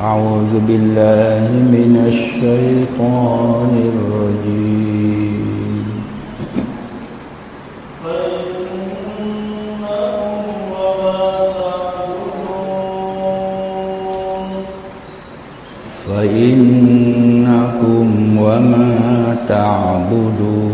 أعوذ بالله من الشيطان الرجيم. فإنكم وما تعبدون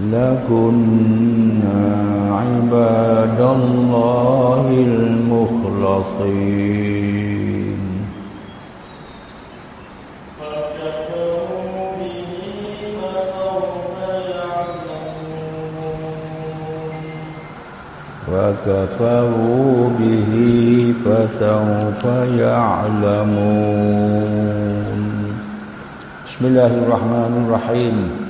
لكنا عباد الله المخلصين. وكفروا به فسوف يعلمون. بسم الله الرحمن الرحيم.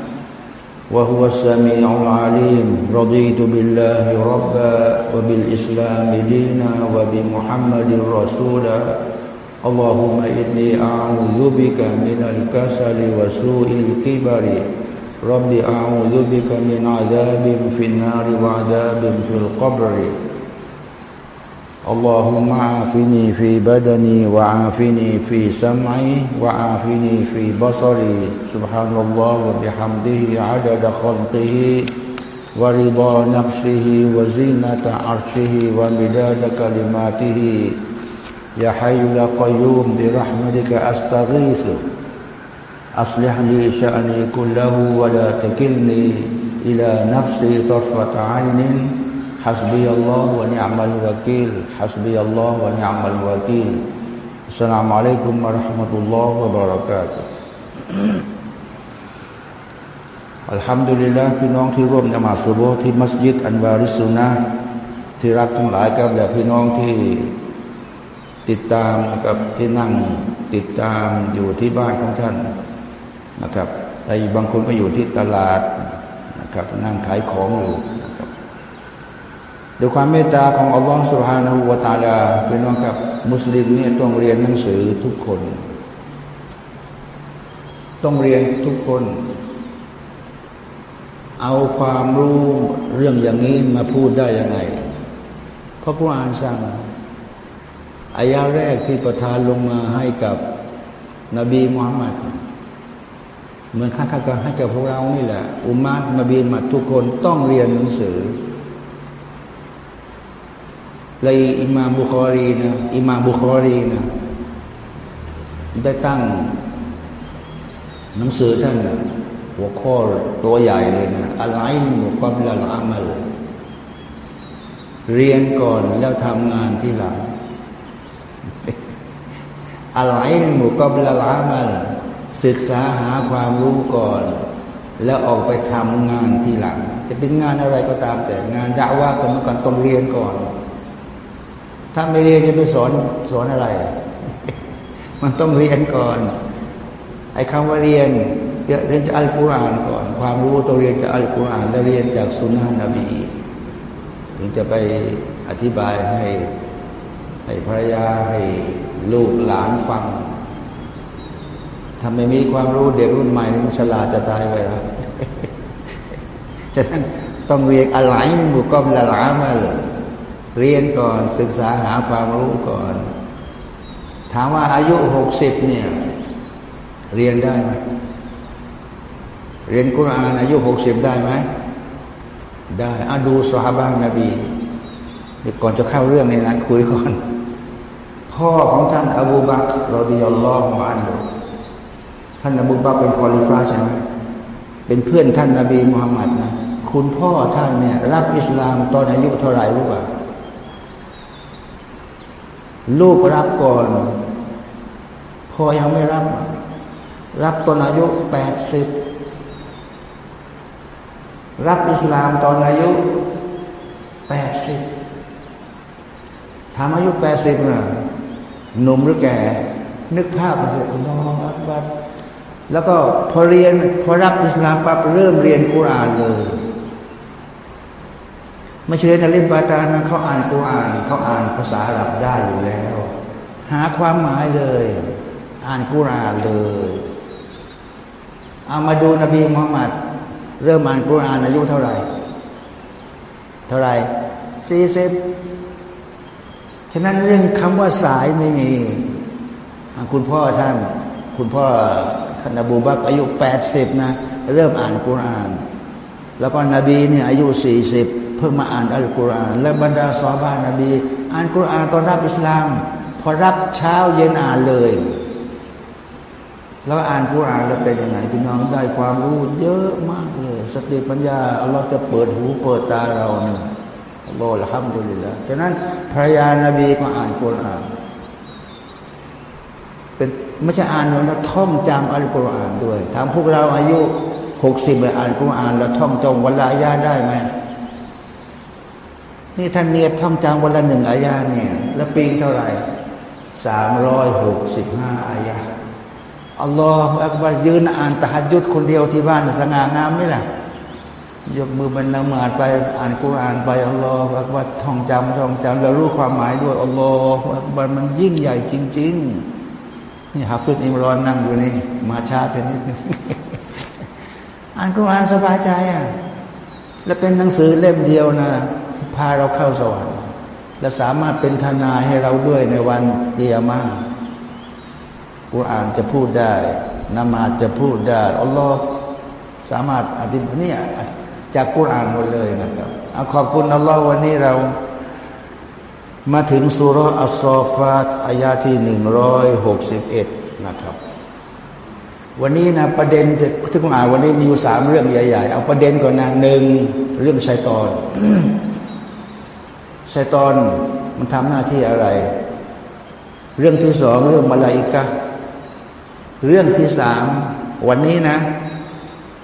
وهو السميع العليم. رضيت بالله ربا وبالإسلام دينا وبمحمد رسولا اللهم إني أعوذ بك من الكسل وسوء الكبر. رب أعوذ بك من عذاب في النار وعذاب في القبر. اللهم عافني في بدني وعافني في سمعي وعافني في بصري. سبحان الله وبحمده عدد خلقه ورضا نفسه وزينة عرشه ومداد كلماته. يا حي يا قيوم برحمتك أستغيث. أصلح لي شأني كله ولا تكلني إلى نفسي طرفة عين. حسبي الله ونعم الوكيل حسبي الله ونعم الوكيل السلام عليكم ورحمة الله وبركاته อัลฮัมดุลิลละพี่น้องที่ร่วมนมาสุโบที่มัสยิดอันวาริสุนะที่รักทั้งหลายกับแบบพี่น้องที่ติดตามกับที่นั่งติดตามอยู่ที่บ้านของท่านนะครับแต่บางคนก็อยู่ที่ตลาดนะครับนั่งขายของอยู่นะครับ ด้วยความเมตตาของอัลลอฮฺสุบฮานาหูวาตาลาพี่น้องครับ มุสลิมเนี่ยต้องเรียนหนังสือทุกคน ต้องเรียนทุกคน เอาความรู้เรื่องอย่างนี้มาพูดได้ยังไง เพราะกุรอานสั่งอายาแรกที่ประทานลงมาให้กับนบีมุฮัมมัดเหมือนข้าข้าให้กับพวกเรานี่แหละ อุมาตนบีมัดทุกคนต้องเรียนหนังสือ เลยอิมามบุคอรีนะอิมามบุคอรีนะได้ตั้ง หนังสือท่านนะหัวข้อตัวใหญ่เลยนะอะไรมุกับละลามัลยเรียนก่อนแล้วทำงานที่หลังอะไรมุกับละลามัลศึกษาหาความรู้ก่อน แล้วออกไปทำงานที่หลัง จะเป็นงานอะไรก็ตามแต่งานด่าว่ากันมาก่อนต้องเรียนก่อน ถ้าไม่เรียนจะไปสอนสอนอะไร มันต้องเรียนก่อน ไอ้คำว่าเรียนเรียนจากอัลกุรอานก่อน ความรู้ต้องเรียนจากอัลกุรอานแล้วเรียนจากสุนนะนบีถึงจะไปอธิบายให้ให้ภรรยาให้ลูกหลานฟังถ้าไม่มีความรู้เด็กรุ่นใหม่มันฉลาดจะตายไปแล้วฉะนั้นต้องเรียนอะไรบุกอมละลามาเเรียนก่อนศึกษาหาความรู้ก่อน ถามว่าอายุหกสิบเนี่ย เรียนได้ไหมเรียนกุรอานอายุหกสิบได้ไหมได้อาดูสฮาบานนบีเดี๋ยวก่อนจะเข้าเรื่องในี้นะคุยก่อน พ่อของท่านอบูบักรอดิยัลลอฮุอันฮุท่านอบูบักเป็นคอลิฟ้าใช่ไหมเป็นเพื่อนท่านนาบีมุฮัมมัดนะคุณพ่อท่านเนี่ยรับอิสลามตอนอายุเท่าไหร่รู้ป่ะ ลูกรับก่อนพ่อยังไม่รับ รับตอนอายุแปดสิบรับอิสลามตอนอายุแปดสิบถามอายุแปดสิบน่ะหนุ่มหรือแก่ นึกภาพสิอัลลอฮฺอักบัดแล้วก็พอเรียนพอรับอิสลามปั๊บเริ่มเรียนกุรานเลย ไม่เชื่อในเล่มปาตานะเขาอ่านกุรานเขาอ่านภาษาอาหรับได้อยู่แล้ว หาความหมายเลย อ่านกุรานเลยเอามาดูนบีมุฮัมมัดเริ่มอ่านกุรานอายุเท่าไหร่ เท่าไหร่สี่สิบฉะนั้นเรื่องคำว่าสายไม่มี คุณพ่อท่าน คุณพ่อท่านอบูบักอายุแปดสิบนะ เริ่มอ่านกุราน แล้วก็นบีเนี่ยอายุสี่สิบ พิ่งมาอ่านอัลกุรอานและบรรดาซอบานนบีอ่านกุรอานตอนรับอิสลาม พอรับเช้าเย็นอ่านเลย แล้วอ่านกุรอานแล้วเป็นยังไงพี่น้องได้ความรู้เยอะมากเลย สติปัญญาอัลลอฮ์จะเปิดหูเปิดตาเราเนี่ยอัลลอฮ์ละฮัมดุลิละฉะนั้นภรรยานาบีก็อ่านกุรอานเป็นไม่ใช่อ่านมันท่องจำอัลกุรอานด้วยถามพวกเราอายุหกสิบเลยอ่านกุรอานแล้วท่องจงวันละอายาได้ไหม นี่ท่านเนียท่องจำวันละหนึ่งอายาเนี่ย แล้วปีเท่าไหร่สามร้อยหกสิบห้าอายาอัลลอฮฺอักบารยืนอ่านตะฮัดยุดคนเดียวที่บ้านสง่างามไหมล่ะยกมือบรรนมาดไปอ่านกุรอานไปอัลลอฮฺอักบารท่องจำท่องจำแล้วรู้ความหมายด้วยอัลลอฮฺอักบารมันยิ่งใหญ่จริง ๆ นี่ฮาฟิดอิมรอนนั่งอยู่นี่มาช้าเพนิดนึงอ่านกุรอานสบายใจอะและเป็นหนังสือเล่มเดียวนะ พาเราเข้าสวรรค์และสามารถเป็นทนายให้เราด้วยในวันเดียมากุรอานจะพูดได้นามาจะพูดได้อัลลอฮ์สามารถอธิบายนี่จากกุรอานหมดเลยนะครับเอาขอบคุณอัลลอฮ์วันนี้เรามาถึงสุรอัสซอฟาตอายาที่หนึ่งร้อยหกสิบเอ็ดนะครับ วันนี้นะประเด็นที่ผมอ่านวันนี้มีอยู่สามเรื่องใหญ่ ๆ เอาประเด็นก่อนนะหนึ่งเรื่องชัยตอน ชัยตอนมันทำหน้าที่อะไร เรื่องที่สองเรื่องมาลาอิกะเรื่องที่สามวันนี้นะ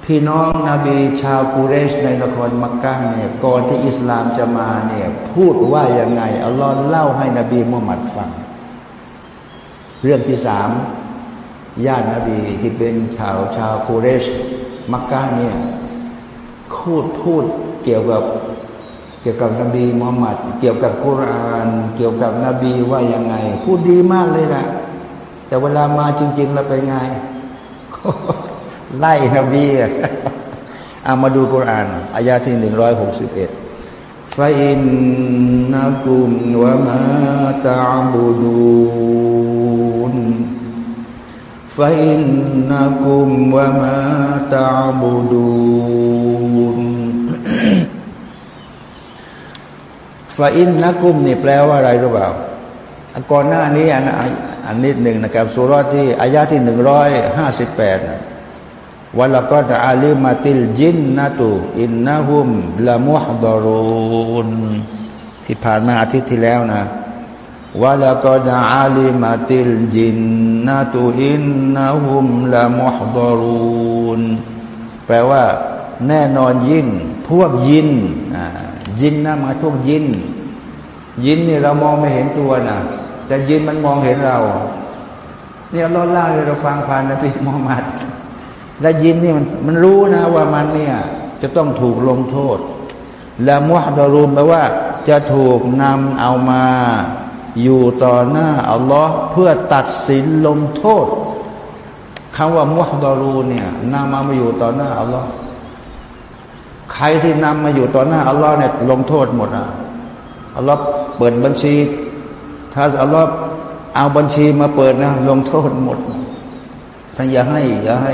พี่น้องนาบีชาวกูเรชในนครมักกะเนี่ยก่อนที่อิสลามจะมาเนี่ยพูดว่ายังไงอัลลอฮ์เล่าให้นบีมุฮัมมัดฟัง เรื่องที่สามญาตินบีที่เป็นชาวชาวกูเรชมักกะเนี่ยพูดพูดเกี่ยวกับ เกี่ยวกับนบีมุฮัมมัดเกี่ยวกับกุรานเกี่ยวกับนบีว่ายังไง พูดดีมากเลยนะแต่เวลามาจริง ๆ แล้วเป็นไง ไล่นบีเอามาดูกุรานอายาที่หนึ่งร้อยหกสิบเอ็ดฟาอินนักุมวะมาตาบูดูนฟาอินนักุมวะมาتعبدو ن فإنكم นี่แปลว่าอะไรรู้เปล่าก่อนหน้านี้อ่านอ่านนิดหนึ่งนะครับสุรที่อายาที่หนึ่งร้อยห้าสิบแปดولقد علمت الجنة إنهم لمحضرون ที่ผ่านมาอาทิตย์ที่แล้วนะولقد علمت الجنนาตุอินนาหุมละมุฮดรุนแปลว่าแน่นอนยิ่งพวกยิน ยินนะมาพวกยิน ยินนี่เรามองไม่เห็นตัวนะแต่ยินมันมองเห็นเราเนี่ยเราเล่าเลยเราฟังผ่านนบีมุฮัมมัดและยินนี่มันมันรู้นะว่ามันเนี่ยจะต้องถูกลงโทษ และมุฮัดรูมแปลว่า จะถูกนำเอามา อยู่ต่อหน้าอัลลอฮ์เพื่อตัดสินลงโทษคำว่า محضرو เนี่ยนำมามาอยู่ต่อหน้าอัลลอฮ์ ใครที่นำมาอยู่ต่อหน้าอัลลอฮ์เนี่ยลงโทษหมดอะอัลลอฮ์เปิดบัญชี ถ้าอัลลอฮ์เอาบัญชีมาเปิดนะลงโทษหมดท่านอย่าให้อย่าให้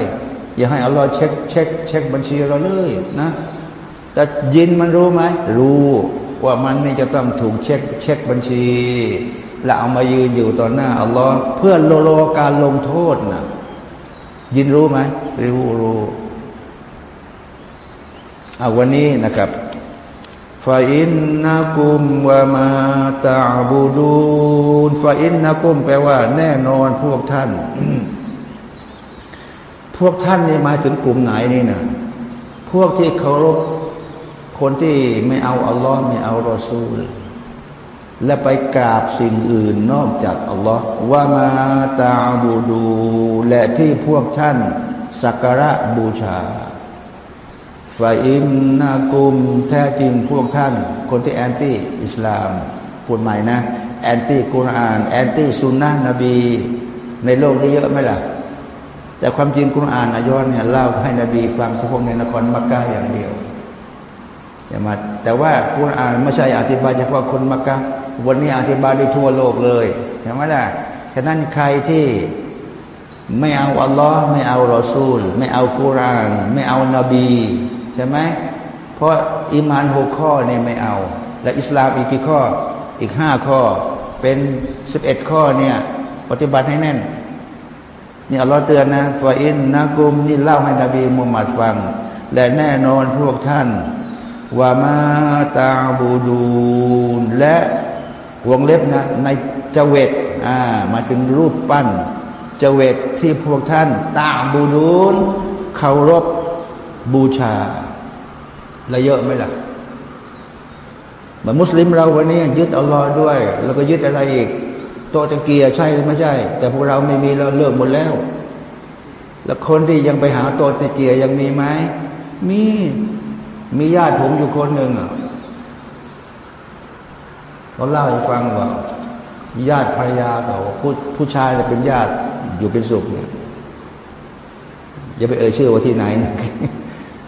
อย่าให้อัลลอฮ์เช็คเช็คเช็คบัญชีเราเลยนะ แต่ยินมันรู้ไหมรู้ว่ามันนี่จะต้องถูกเช็คเช็คบัญชี แล้วเอามายืนอยู่ต่อหน้าอัลลอฮ์เพื่อโลโลการลงโทษนะยินรู้ไหมรู้รู้ เอาวันนี้นะครับฟาอินนักุมวามาตาบูดูนฟาอินนักุมแปลว่า แน่นอนพวกท่าน พวกท่านนี่มาถึงกลุ่มไหนนี่นะพวกที่เคารพคนที่ไม่เอาอัลลอฮ์ไม่เอารอซูล และไปกราบสิ่งอื่นนอกจากอัลลอฮ์ว่ามาตาบูดู และที่พวกท่านสักการะบูชา ฟาอินนากุมแท้จริงพวกท่าน คนที่แอนตี้อิสลามพูดใหม่นะ แอนตี้กุรอาน แอนตี้สุนนะนบี ในโลกนี้เยอะไหมล่ะ แต่ความจริงคุณอ่านอายอนเนี่ยเล่าให้นบีฟังเฉพาะในนครมักกะอย่างเดียวอย่ามาแต่ว่าคุณอ่านไม่ใช่อธิบายเฉพาะคนมักกะวันนี้อธิบายได้ทั่วโลกเลยใช่ไหมล่ะฉะนั้นใครที่ไม่เอาอัลลอฮ์ไม่เอารอซูล ไม่เอากุราน ไม่เอานาบี ใช่ไหมเพราะอิมานหกข้อเนี่ยไม่เอา และอิสลามอีกกี่ข้ออีกห้าข้อ เป็นสิบเอ็ดข้อเนี่ยปฏิบัติให้แน่นนี่อัลลอฮ์เตือนนะฟาอินนะกุมนี่เล่าให้นบีมุฮัมมัดฟัง และแน่นอนพวกท่านว่ามาตาบูดูนและวงเล็บนะในเจเวตอ่ามาถึงรูปปั้นเจเวตที่พวกท่านตาบูดูนเคารพ บูชาและเยอะไหมล่ะเหมือนมุสลิมเราวันนี้ยึดอัลลอฮ์ด้วย แล้วก็ยึดอะไรอีกโตตะเกียใช่หรือไม่ใช่ แต่พวกเราไม่มีเราเลิกหมดแล้ว แล้วคนที่ยังไปหาโตตะเกียยังมีไหมมีมีญาติผมอยู่คนหนึ่งอะเขาเล่าให้ฟังว่าญาติภรรยาเขาผู้ผู้ชายจะเป็นญาติอยู่เป็นสุขเนี่ยอย่าไปเอ่ยชื่อว่าที่ไหน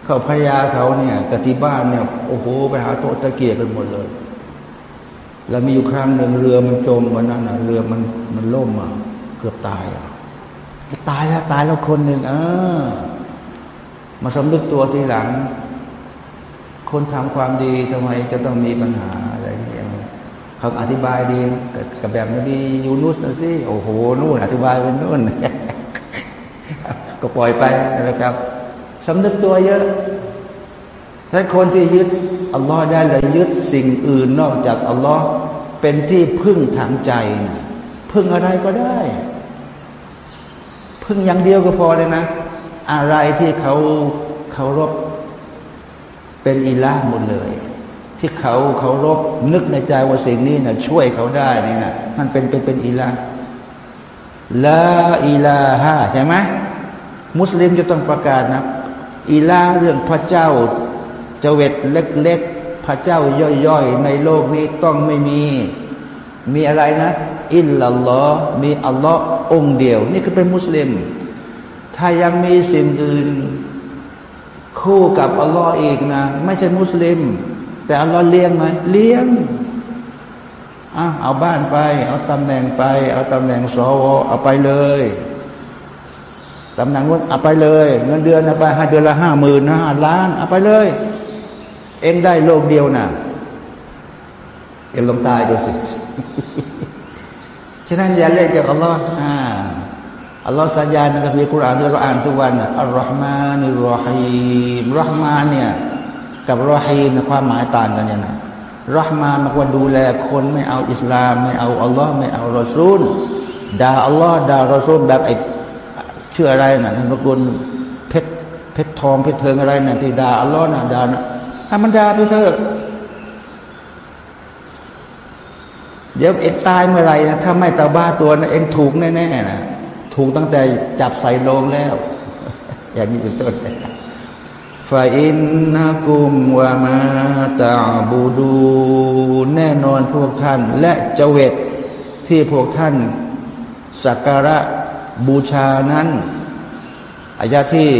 เขาภรรยาเขาเนี่ยกติบ้านเนี่ยโอ้โหไปหาโตตะเกียกันหมดเลย แล้วมีอยู่ครั้งหนึ่งเรือมันจมวันนั้นนะเรือมันมันล่มอะเกือบตายอะตายแล้วตายแล้วคนหนึ่งเออมาสำนึกตัวทีหลัง คนทำความดีทำไมจะต้องมีปัญหาอะไรอย่างเงี้ยเขาอธิบายดีกับแบบนี้ยูนุสนะสิโอ้โหนู่นอธิบายเป็นนู่นก็ปล่อยไปนะครับ สำนึกตัวเยอะถ้าคนที่ยึดอัลลอฮ์ได้เลยยึดสิ่งอื่นนอกจากอัลลอฮ์เป็นที่พึ่งทางใจนะพึ่งอะไรก็ได้ พึ่งอย่างเดียวก็พอเลยนะ อะไรที่เขาเคารพเป็นอิละหมดเลย ที่เขาเคารพนึกในใจว่าสิ่งนี้นะช่วยเขาได้นี่นะมันเป็นเป็นเป็นอิละละอิลาฮะใช่ไหมมุสลิมจะต้องประกาศนะ อิลาเรื่องพระเจ้าเจเวตเล็กๆ พระเจ้าย่อยๆ ในโลกนี้ต้องไม่มี มีอะไรนะ อิลลัลลอฮ์มีอัลลอฮ์องเดียว นี่คือเป็นมุสลิม ถ้ายังมีสิ่งอื่น คู่กับอัลลอฮ์อีกนะ ไม่ใช่มุสลิม แต่อัลลอฮ์เลี้ยงไหมเลี้ยงอะเอาบ้านไป เอาตำแหน่งไป เอาตำแหน่งสวเอาไปเลย ตำแหน่งนู้นเอาไปเลย เงินเดือนเอาไปให้เดือนละห้าหมื่นห้าล้านเอาไปเลย เองได้โลกเดียวนะ่ะเองลงตายดูสิฉะนั้นอย่าเล่นกับอัลลอฮ์อ่าอัลลอฮ์สัญญาในคัมภีร์กุรานเราอ่านทุกวันอัลลอฮ์มานิรอฮีมรอฮ์มาเนี่ยกับรอฮีมในความหมายต่างกันเนี่ยนะรอฮ์มามันว่าดูแลคนไม่เอาอิสลาม ไม่เอาอัลลอฮ์ไม่เอารอซูลด่าอัลลอฮ์ด่ารอซูลแบบไอ ชื่ออะไรนะท่านพระคุณเพชรเพชรทองเพชรเทิงอะไรนะที่ดาอัลลอฮ์นะดานะถ้ามันดาไปเถอะเดี๋ยวเอ็งตายเมื่อไรนะถ้าไม่ตาบ้าตัวนะเอ็งถูกแน่ๆนะถูกตั้งแต่จับใส่โลงแล้ว อย่างนี้เป็นต้นฟาอินนักุมวามาตาบูดูแน่นอนพวกท่าน และเจเวตที่พวกท่านสักการะ บูชานั้นอายะที่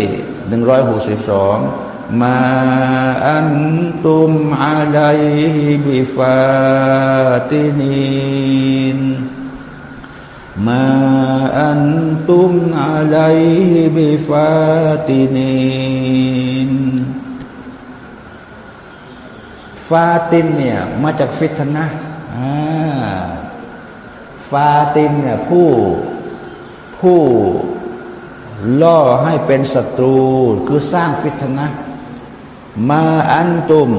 หนึ่งร้อยหกสิบสองมาอันตุมอาลัยบิฟาตินีนมาอันตุมอาลัยบิฟาตินีนฟาตินเนี่ยมาจากฟิตนะฟาตินเนี่ยผู้ ผู้ล่อให้เป็นศัตรูคือสร้างฟิตนะมาอันตุม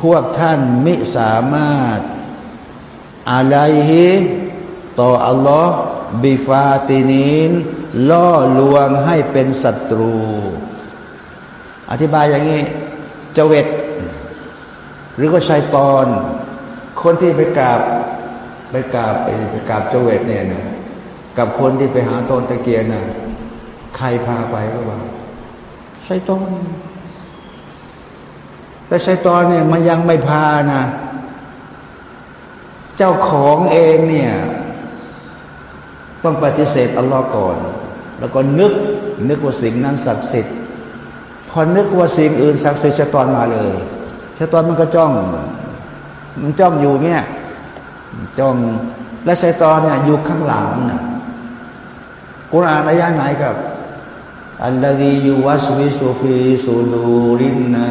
พวกท่านมิสามารถอะไรฮิต่ออัลลอฮ์บิฟาตินีนล่อลวงให้เป็นศัตรู อธิบายอย่างนี้เจเวตหรือก็ชัยตอน คนที่ไปกราบไปกราบไปไปกราบเจเวตเนี่ยนะ กับคนที่ไปหาต้นตะเกียนน่ะใครพาไปก็ว่าชัยตอนแต่ชัยตอนเนี่ยมันยังไม่พานะเจ้าของเองเนี่ย ต้องปฏิเสธอัลลอฮ์ก่อน แล้วก็นึกนึกว่าสิ่งนั้นศักดิ์สิทธิ์พอนึกว่าสิ่งอื่นศักดิ์สิทธิ์ชัยตอนมาเลยชัยตอนมันก็จ้อง มันจ้องอยู่เนี่ยจ้องและชัยตอนเนี่ยอยู่ข้างหลังน่ะ กุรอานอายะไหนครับอัลลอฮียูวัสวิสุฟีสูลูรินนา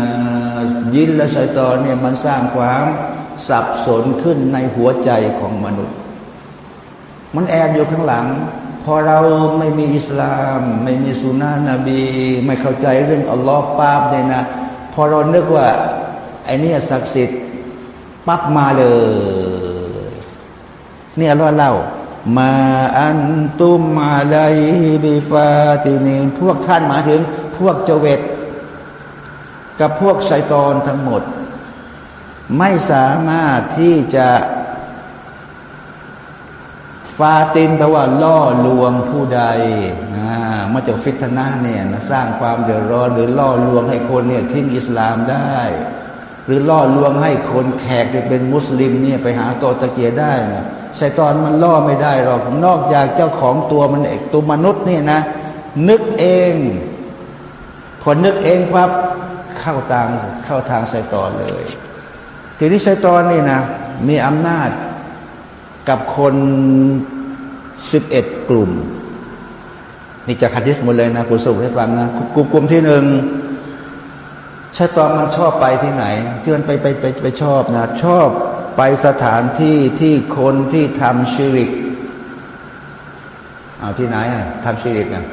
ยินและชัยตอนเนี่ยมันสร้างความสับสนขึ้นในหัวใจของมนุษย์ มันแอบอยู่ข้างหลัง พอเราไม่มีอิสลาม ไม่มีสุนานะนบี ไม่เข้าใจเรื่องอัลลอฮ์ปาบเนี่ยนะพอเรานึกว่าไอ้นี่ศักดิ์สิทธิ์ปั๊บมาเลย เนี่อัลลอฮ์เล่า มาอันตุมมาไลบิฟาตินีพวกท่านหมายถึง พวกเจเวตกับพวกชัยตอนทั้งหมด ไม่สามารถที่จะฟาตินแปลว่าล่อลวงผู้ใดนะมาจากฟิตนะเนี่ยนะสร้างความเดือดร้อนหรือล่อลวงให้คนเนี่ยทิ้งอิสลามได้ หรือล่อลวงให้คนแขกที่เป็นมุสลิมเนี่ยไปหาโตตะเกียได้นะ ชัยตอนมันล่อไม่ได้หรอก นอกจากเจ้าของตัวมันเองตัวมนุษย์นี่นะ นึกเองพอนึกเองปั๊บเข้าทางเข้าทางชัยตอนเลย ทีนี้ชัยตอนนี่นะ มีอำนาจกับคนสิบเอ็ดกลุ่ม นี่จะคัดิสหมดเลยนะคุณสุให้ฟังนะกลุ่มกลุ่มที่หนึ่งชัยตอนมันชอบไปที่ไหนที่มันไปไปไปไปชอบนะ ชอบ ไปสถานที่ที่คนที่ทำชิริกเอาที่ไหนอะทำชิริกอะ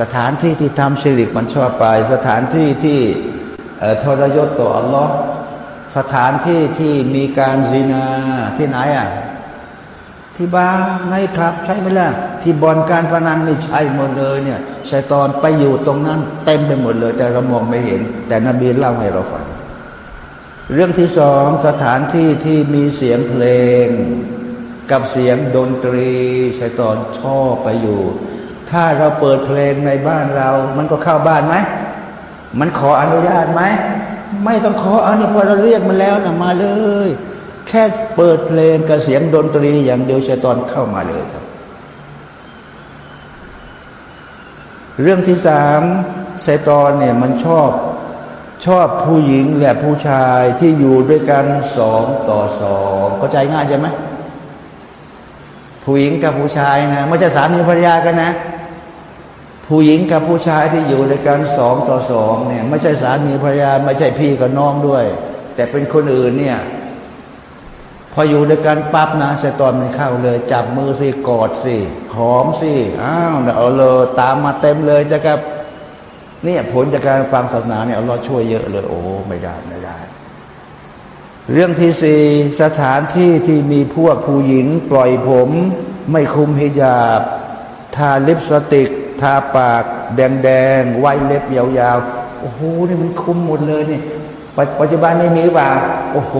สถานที่ที่ทำชิริกมันชอบไป สถานที่ที่ทรยศต่ออัลลอฮ์สถานที่ที่มีการซินาที่ไหนอะที่บาร์ในครับ ใช่ไหมล่ะ ที่บอลการพนันนี่ใช่หมดเลยเนี่ยชัยตอนไปอยู่ตรงนั้น เต็มไปหมดเลย แต่เรามองไม่เห็น แต่นบีเล่าให้เราฟัง เรื่องที่สองสถานที่ที่มีเสียงเพลง กับเสียงดนตรีชัยตอนชอบไปอยู่ ถ้าเราเปิดเพลงในบ้านเรา มันก็เข้าบ้านไหมมันขออนุญาตไหมไม่ต้องขออันนี้พอเราเรียกมันแล้วนะมาเลย แค่เปิดเพลงกับเสียงดนตรีอย่างเดียวชัยตอนเข้ามาเลยครับเรื่องที่สามชัยตอนเนี่ยมันชอบ ชอบผู้หญิงและผู้ชายที่อยู่ด้วยกันสองต่อสองเข้าใจง่ายใช่ไหมผู้หญิงกับผู้ชายนะไม่ใช่สามีภรรยากันนะ ผู้หญิงกับผู้ชายที่อยู่ด้วยกันสองต่อสองเนี่ย ไม่ใช่สามีภรรยา ไม่ใช่พี่กับน้องด้วย แต่เป็นคนอื่นเนี่ยพออยู่ด้วยกันปั๊บนะชตอนมันเข้าเลย จับมือสิกอดสิหอมสิอ้าวเอาเลยตามมาเต็มเลยจะกับ เนี่ยผลจากการฟังศาสนาเนี่ยเราช่วยเยอะเลย โอ้ไม่ได้ไม่ได้ เรื่องที่สี่สถานที่ที่มีพวกผู้หญิง ปล่อยผม ไม่คุมฮิญาบ ทาลิปสติก ทาปาก แดงๆไว้เล็บยาวๆ โอ้โหนี่มันคุมหมดเลยนี่ปัจจุบันนี้มีเปล่าโอ้โห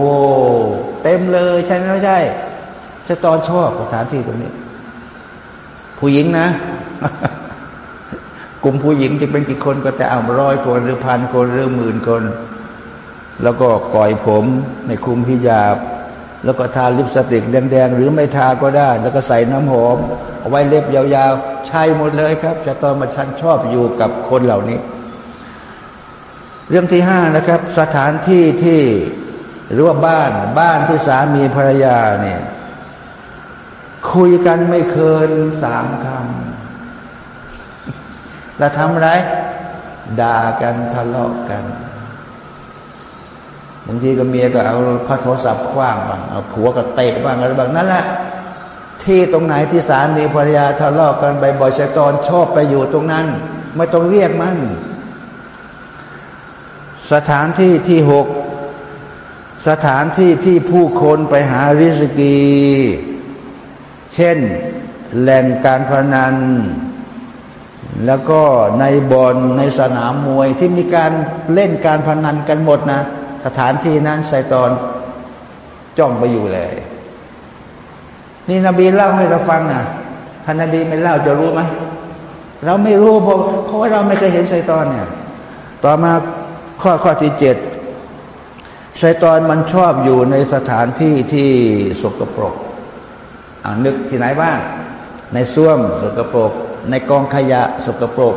เต็มเลยใช่ไหมไม่ใช่จะตอนชอบสถานที่ตรงนี้ ผู้หญิงนะ กลุ่มผู้หญิงจะเป็นกี่คนก็จะเอาร้อยคนหรือพันคนหรือหมื่นคน แล้วก็ปล่อยผมในคุมพิยาบ แล้วก็ทาลิปสติกแดงๆ หรือไม่ทาก็ได้ แล้วก็ใส่น้ำหอม เอาไว้เล็บยาวๆ ใช่หมดเลยครับจะตอนมาชันชอบอยู่กับคนเหล่านี้ เรื่องที่ห้านะครับ สถานที่ที่หรือว่าบ้านบ้านที่สามีภรรยาเนี่ยคุยกันไม่เกินสามคำ เราทำไร ด่ากันทะเลาะกัน บางทีก็เมียก็เอาพระโทรศัพท์คว้างบ้างเอาผัวก็เตะบ้างอะไรบ้างนั่นแหละที่ตรงไหนที่สามีภรรยาทะเลาะกันไปบ่อยชตอนชอบไปอยู่ตรงนั้น ไม่ต้องเรียกมันสถานที่ที่หกสถานที่ที่ผู้คนไปหาริสกี เช่น แหล่งการพนัน แล้วก็ในบอลในสนามมวยที่มีการเล่นการพนันกันหมดนะ สถานที่นั้นไซตอนจ้องไปอยู่เลย นี่นบีเล่าให้เราฟังนะท่านนบีไม่เล่าจะรู้ไหมเราไม่รู้เพราะเพราะว่าเราไม่เคยเห็นไซตอนเนี่ย ต่อมาข้อข้อที่เจ็ดไซตอนมันชอบอยู่ในสถานที่ที่สกปรกอ่านึกที่ไหนบ้าง ในส้วมสกปรก ในกองขยะสกปรก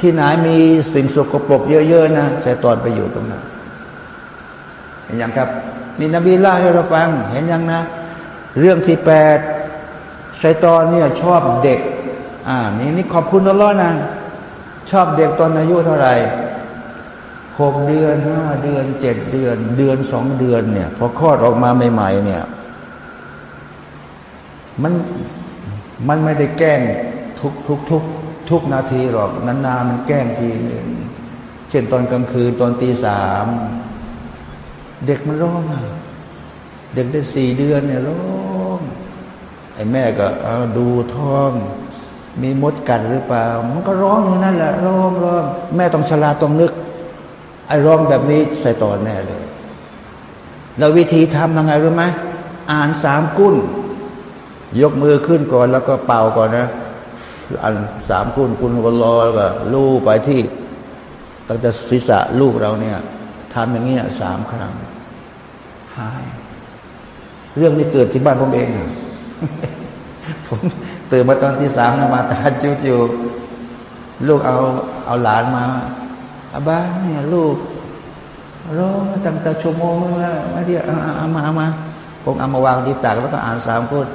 ที่ไหนมีสิ่งสกปรกเยอะๆนะชายตอนไปอยู่ตรงนั้นเห็นยังครับมีนบีเล่าให้เราฟัง เห็นยังนะ เรื่องที่แปดชายตอนเนี่ยชอบเด็ก อ่า นี่นี่ขอบคุณตลอนะชอบเด็กตอนอายุเท่าไหร่หกเดือนห้าเดือนเจ็ดเดือน เดือนสองเดือนเนี่ย พอคลอดออกมาใหม่ ๆ เนี่ย มันมันไม่ได้แกล้ง ทุกทุกทุกทุกนาทีหรอกนานๆมันแกล้งทีหนึ่งเช่นตอนกลางคืนตอนตีสามเด็กมันร้องเด็กได้สี่เดือนเนี่ยร้องไอ้แม่ก็เอาดูท้อง มีมดกัดหรือเปล่า มันก็ร้องอยู่นั่นแหละร้องร้องแม่ต้องฉลาดต้องนึก ไอ้ร้องแบบนี้ใส่ตอนแน่เลย แล้ววิธีทำยังไงรู้ไหมอ่านสามกุ้น ยกมือขึ้นก่อนแล้วก็เป่าก่อนนะ อันสามคุณคุณวลอแล้วก็ลู่ไปที่ตั้งแต่ศีรษะลูกเราเนี่ยทำอย่างนี้สามครั้งหาย เรื่องนี้เกิดที่บ้านผมเอง ผมตื่นมาตอนที่สามมาตาจุดอยู่ลูกเอาเอาหลานมาอาบ้าเนี่ยลูกร้องตั้งแต่ชั่วโมงแล้วมาเดียวเอามาเอามาผมเอามาวางที่ตักแล้วก็อ่านสามคน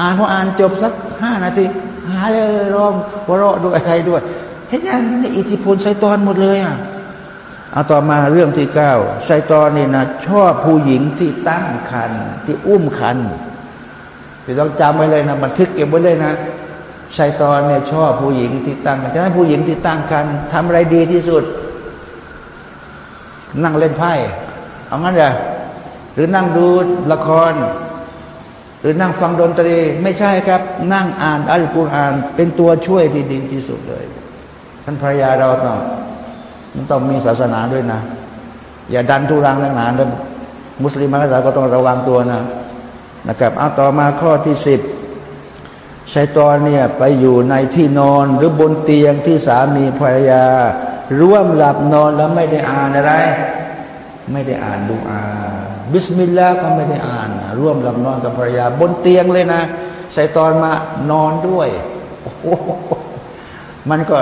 อ่านพออ่านจบสักห้านาที หาเลยร้องวเราะด้วยอะไรด้วยเห็นยังนี่อิทธิพลไซตอนหมดเลยอะเอาต่อมาเรื่องที่เก้าไซตอนนี่นะชอบผู้หญิงที่ตั้งคันที่อุ้มคันพี่ต้องจำไว้เลยนะบันทึกเก็บไว้เลยนะชัยตอนเนี่ยชอบผู้หญิงที่ตั้งกันฉะนั้นผู้หญิงที่ตั้งกันทำอะไรดีที่สุด นั่งเล่นไพ่เอางั้นเหรอหรือนั่งดูละคร หรือนั่งฟังดนตรี ไม่ใช่ครับ นั่งอ่านอัลกุรอาน เป็นตัวช่วยที่ดีที่สุดเลย ท่านภรรยาเราต้องมันต้องมีศาสนาด้วยนะ อย่าดันทุรังนักหนาแล้วมุสลิมเราก็ต้องระวังตัวนะนะครับเอาต่อมาข้อที่สิบชัยตอนเนี่ยไปอยู่ในที่นอนหรือบนเตียงที่สามีภรรยา ร่วมหลับนอนแล้วไม่ได้อ่านอะไร ไม่ได้อ่านดูอา بسم الله ก็ไม่ได้อ่าน ร่วมหลับนอนกับภรรยา บนเตียงเลยนะชัยตอนมานอนด้วยมันก็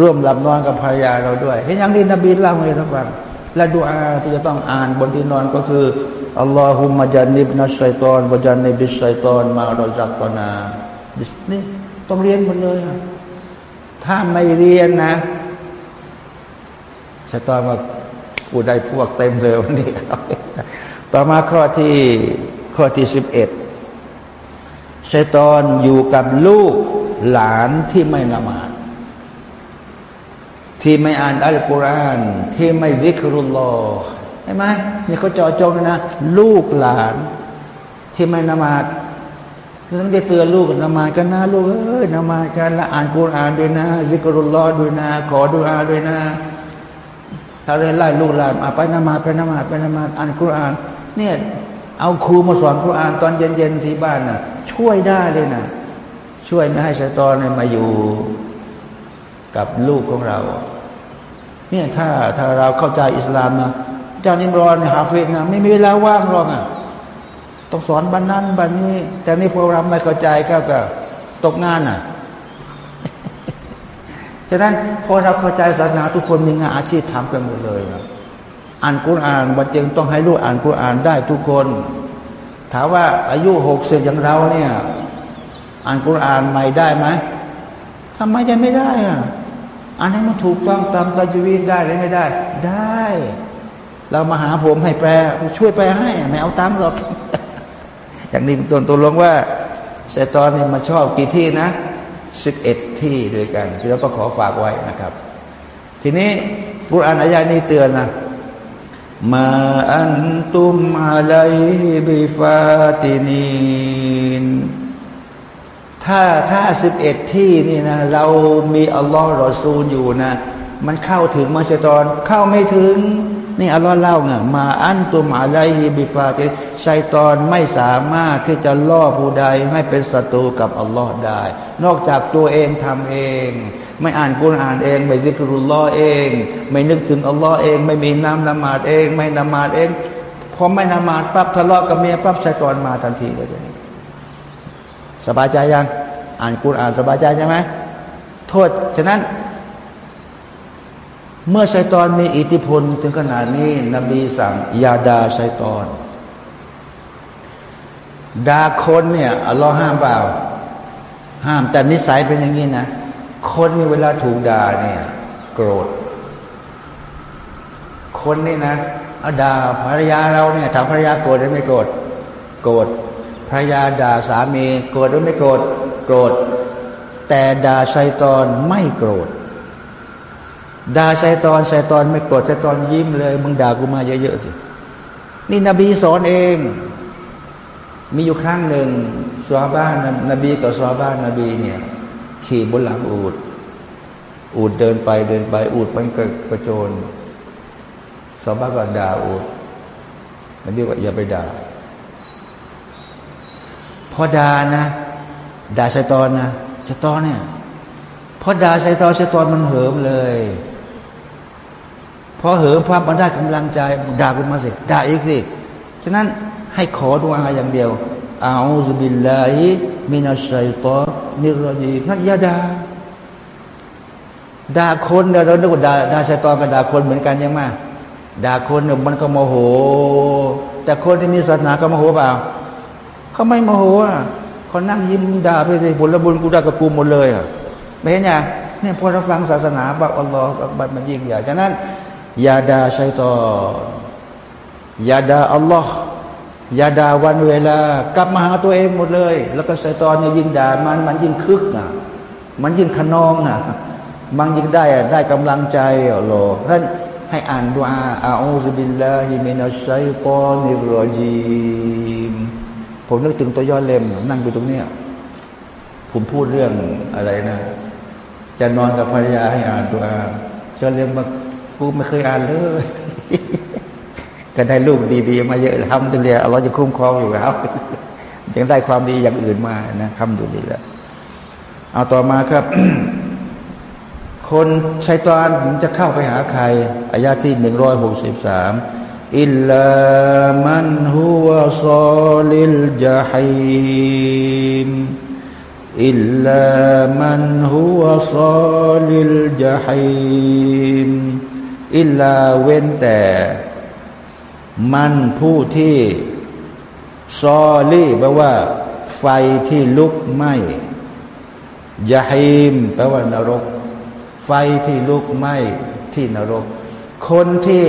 ร่วมหลับนอนกับภรรยาเราด้วยเห็นอย่างที่นบีเล่าให้เราฟังและดูอาที่จะต้องอ่านบนที่นอนก็คืออัลลอฮุมะจันนิบนัสไซตอนวจันนิบิสไซตอนมาเราจักกนานี่ต้องเรียนหมดเลย ถ้าไม่เรียนนะไซตอนมาอูได้พวกเต็มเลยวันนี้ ต่อมาข้อที่ข้อที่สิบเอ็ดไซตอนอยู่กับลูกหลานที่ไม่นมาดที่ไม่อ่านอัลกุรอานที่ไม่วิกรุลลอใช่ไหมนี่เขาจอจงนะ ลูกหลานที่ไม่นมาดต้องได้เตือนลูกนมาดกันนะลูกเอ้ยนมาดกันละอ่านกุรอานด้วยนะวิกรุลลอด้วยนะ ขอดุอาด้วยนะถ้าเรียนไล่ลูกหลานไปนมาดไปนมาดไปนมาดอ่านกุรอาน เนี่ยเอาครูมาสอนกุรอานตอนเย็นๆที่บ้านนะ่ะ ช่วยได้เลยนะช่วยไม่ให้ชัยตอนเนี่ยมาอยู่กับลูกของเรา เนี่ยถ้าถ้าเราเข้าใจอิสลามนะอาจารย์อิมรอนฮาฟิดนะไม่มีเวลาว่างหรอกอะต้องสอนบันนั้นบันนี้ แต่นี่พวกเราไม่เข้าใจก็ก็ตกงานอะฉะนั้นพอเราเข้าใจศาสนาทุกคนมีงานอาชีพทำกันหมดเลยนะ อ่านกุรอานบันเจงต้องให้ลูกอ่านกุรอานได้ทุกคน ถามว่าอายุหกสิบอย่างเราเนี่ยอ่านกุรอานใหม่ได้ไหมทำไมจะไม่ได้อะอันนี้มันถูกต้องตามตาจวีได้หรือไม่ได้ ได้ เรามาหาผมให้แปลช่วยแปลให้ไม่เอาตามหรอกอย่างนี้ตัวตัวลงว่าไซตอนนี่มาชอบกี่ที่นะสิบเอ็ดที่ด้วยกันที่เราก็ขอฝากไว้นะครับ ทีนี้กุรอานอายานี้เตือนนะ มาอันตุมอะไรบิฟาตินีนถ้าถ้าสิบเอ็ดที่นี่นะ เรามีอัลลอฮ์รอซูลอยู่นะ มันเข้าถึงมัชตอนเข้าไม่ถึง นี่อัลลอฮ์เล่าไงมาอันตุมาไลฮิบิฟาติชัยตอนไม่สามารถที่จะล่อผู้ใดให้เป็นศัตรูกับอัลลอฮ์ได้ นอกจากตัวเองทำเอง ไม่อ่านกุรอ่านเอง ไม่ซิกรุลลอเอง ไม่นึกถึงอัลลอฮ์เอง ไม่มีน้ำนมาดเอง ไม่นมาดเองพอไม่นมาดปั๊บทะเลาะกับเมียปั๊บชัยตอนมาทันทีเลยนี้สบายใจยัง อ่านกุรอ่านสบายใจใช่ไหมโทษฉะนั้น เมื่อชัยตอนมีอิทธิพลถึงขนาดนี้ นบีสั่งยาดาชัยตอนด่าคนเนี่ยอัลลอห้ามเปล่า ห้ามแต่นิสัยเป็นอย่างนี้นะ คนนี่เวลาถูกด่าเนี่ยโกรธ คนนี่นะเอาด่าภรรยาเราเนี่ยถามภรรยาโกรธหรือไม่โกรธโกรธภรรยาด่าสามี โกรธหรือไม่โกรธโกรธแต่ด่าชัยตอนไม่โกรธ ด่าชัยตอนชัยตอนไม่โกรธชัยตอนยิ้มเลยมึงด่ากูมาเยอะๆสิ นี่นบีสอนเอง มีอยู่ครั้งหนึ่งสวาบ้านนบีกับสวาบ้านนบีเนี่ย ขี่บนหลังอูด อูดเดินไปเดินไป อูดมันกระกระโจนสวาบ้านก็ด่าอูดนบีว่าอย่าไปด่าพอด่านะด่าชัยตอนนะชัยตอนเนี่ยพอด่าชัยตอนชัยตอนมันเหิมเลย พอเหิมภาพมันได้กำลังใจด่ากูมาสิด่าอีกสิฉะนั้นให้ขอดูอาอย่างเดียวอาอุบิลลาฮิมินัสชัยตอนิรดีนักยาดาด่าคนเราเราดูด่าด่าชัยตอนกับด่าคนเหมือนกันยังไงด่าคนเนี่ยมันก็โมโห แต่คนที่มีศาสนาก็โมโหเปล่าเขาไม่โมโหอะเขานั่งยิ้มด่าไปสิผลบุญกูได้กับกูหมดเลยอะไม่เห็นไงเนี่ยพอเราฟังศาสนาบอกอัลลอฮฺบัดมันยิ่งใหญ่ฉะนั้น ยาดาชัยตอนยาดาอัลลอฮ์อย่าด่าวันเวลา กลับมาหาตัวเองหมดเลย แล้วก็ชัยตอนเนี่ยยิ่งด่ามันมันยิ่งคึกนะมันยิ่งขนองนะมันยิ่งได้ได้กำลังใจอัลลอฮ์ท่านให้อ่านดูอาอาอูซุบิลลาฮิมินัสไซตอนิรรจีมผมนึกถึงตัวย่อเล่มนั่งอยู่ตรงเนี้ยผมพูดเรื่องอะไรนะ จะนอนกับภรรยาให้อ่านตัวอาย่อเล่มมา กูไม่เคยอ่านเลยก็ได้ลูกดีๆ มาเยอะทำตัวเดียวเราจะคุ้มครองอยู่ครับยังได้ความดีอย่างอื่นมานะคำดูดีแล้วเอาต่อมาครับ คนชัยตอนจะเข้าไปหาใครอายาที่หนึ่งร้อยหกสิบสามอิลลามันฮุวะซอลิลจาฮิมอิลลามันฮุวะซอลิลจาฮิม อิลลาเว้นแต่มันผู้ที่ซอลี่แปลว่า ไฟที่ลุกไหม้ยาฮิมแปลว่านรก ไฟที่ลุกไหม้ที่นรก คนที่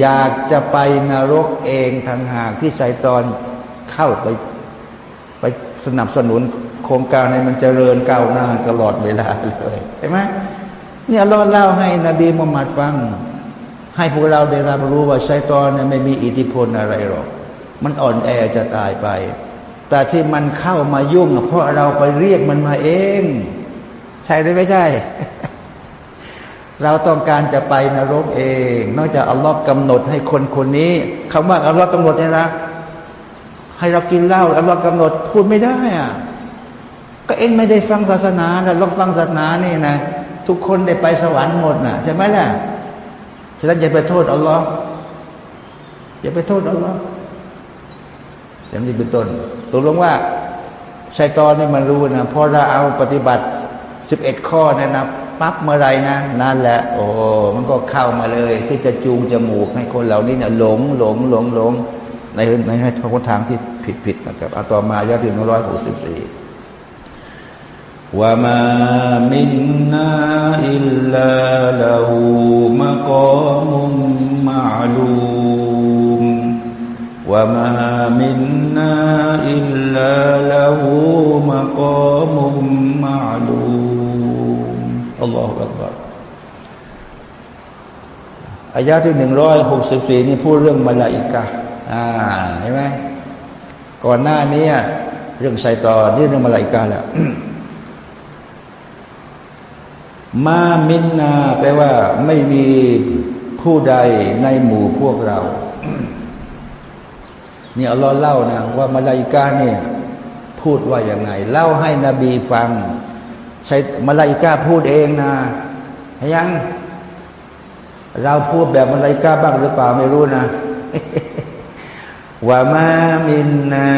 อยากจะไปนรกเองทางหากที่ชายตอนเข้าไป ไปสนับสนุนโครงการให้มันเจริญก้าวหน้าตลอดเวลาเลยเห็นไหมเนี่ยเราเล่าให้นบีมุฮัมมัดฟัง ให้พวกเราได้รับรู้ว่าชายตอนเนี่ยไม่มีอิทธิพลอะไรหรอก มันอ่อนแอจะตายไป แต่ที่มันเข้ามายุ่ง เพราะเราไปเรียกมันมาเอง ใช่หรือไม่ใช่ เราต้องการจะไปนรกเอง นอกจากอัลลอฮ์กำหนดให้คนคนนี้คำว่าอัลลอฮ์กำหนดเนี่ยนะให้เรากินเหล้าอัลลอฮ์กำหนดพูดไม่ได้อะก็เอ็งไม่ได้ฟังศาสนาแล้วลองฟังศาสนานี่นะทุกคนได้ไปสวรรค์หมดนะใช่ไหมล่ะ ฉะนั้นอย่าไปโทษอัลลอฮ์อย่าไปโทษอัลลอฮ์อย่างนี้เป็นต้นตกลงว่าชัยตอนนี่มันรู้นะพอเราเอาปฏิบัติสิบเอ็ดข้อนะนะปั๊บเมื่อไรนะนั่นแหละ โอ้มันก็เข้ามาเลย ที่จะจูงจมูกให้คนเหล่านี้เนี่ยหลงหลงหลงหลงในในให้ทางที่ผิดผิดนะครับเอาต่อมายาถึงร้อยหกสิบสี่ ว่ามามินนาอิลลาลาหูมะกอมุมมาลูมว่ามามินนาอิลลาลาหูมกอมุมมาลูอัลลอฮฺอักบารอายาที่หนึ่งร้อยหกสิบสี่นี่พูดเรื่องมาลาอิกะอ่าเห็นไหมก่อนหน้านี้เรื่องไซตอนี่เรื่องมาลาอิกะแหละ มามินนาแปลว่าไม่มีผู้ใดในหมู่พวกเราเนี่ยอัลลอฮ์เล่านะว่ามาลาอิกาเนี่ยพูดว่าอย่างไง เล่าให้นบีฟัง ใช้มาลายกาพูดเองนะยัง เราพูดแบบมาลายกาบ้างหรือเปล่าไม่รู้นะว่ามามินนา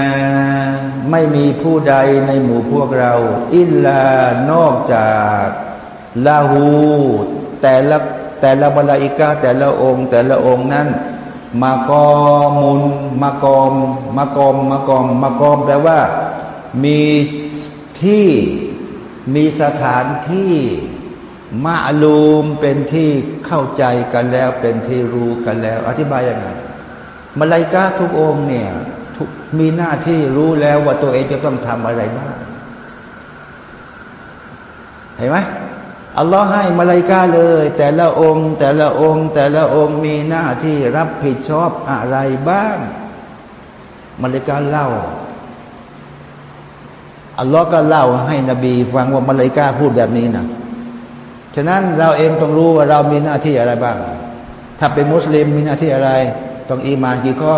ไม่มีผู้ใดในหมู่พวกเรา อิลลานอกจาก ลาหูแต่ละแต่ละมาลายกาแต่ละองค์ แต่ละองค์นั้นมากอมุนมากอมมากอมมากอมมากอมแปลว่ามีที่มีสถานที่มาลูมเป็นที่เข้าใจกันแล้วเป็นที่รู้กันแล้ว อธิบายยังไงมาลายกาทุกองเนี่ยมีหน้าที่รู้แล้วว่าตัวเองจะต้องทำอะไรบ้างเห็นไหม อัลลอฮ์ให้มาลายกาเลย แต่ละองค์ แต่ละองค์ แต่ละองค์มีหน้าที่รับผิดชอบอะไรบ้างมาลายกาเล่าอัลลอฮ์ก็เล่าให้นบีฟังว่ามาเลกาพูดแบบนี้นะฉะนั้นเราเองต้องรู้ว่าเรามีหน้าที่อะไรบ้าง ถ้าเป็นมุสลิมมีหน้าที่อะไร ต้องอีมานกี่ข้อ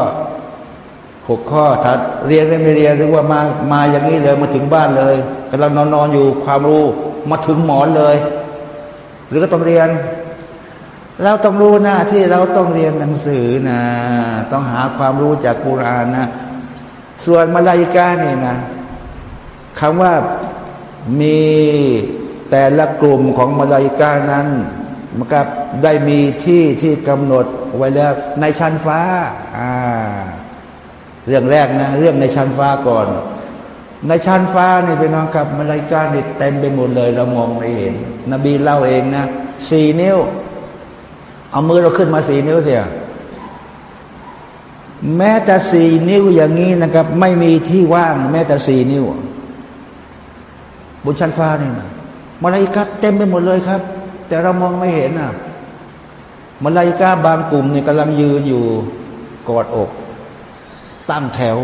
หกข้อถ้าเรียนไม่เรียนหรือว่ามามาอย่างนี้เลยมาถึงบ้านเลยกำลังนอนนอนอยู่ความรู้มาถึงหมอนเลย หรือก็ต้องเรียน เราต้องรู้หน้าที่เราต้องเรียนหนังสือนะต้องหาความรู้จากกุรานนะส่วนมาลายกาเนี่ยนะคำว่ามีแต่ละกลุ่มของมาลายกานั้นมันก็ได้มีที่ที่กำหนดไว้แล้วในชั้นฟ้า อ่า เรื่องแรกนะ เรื่องในชั้นฟ้าก่อน ในชั้นฟ้านี่เป็นองครับมาลายกานี่เต็มไปหมดเลย เรามองไม่เห็น นบีเล่าเองนะสี่นิ้ว เอามือเราขึ้นมาสี่นิ้วเสียแม้แต่สี่นิ้วอย่างนี้นะครับ ไม่มีที่ว่าง แม้แต่สี่นิ้วบนชั้นฟ้านี่นะมาลายกาเต็มไปหมดเลยครับ แต่เรามองไม่เห็นอะมาลายกาบางกลุ่มนี่กำลังยืนอยู่กอดอก ตั้งแถว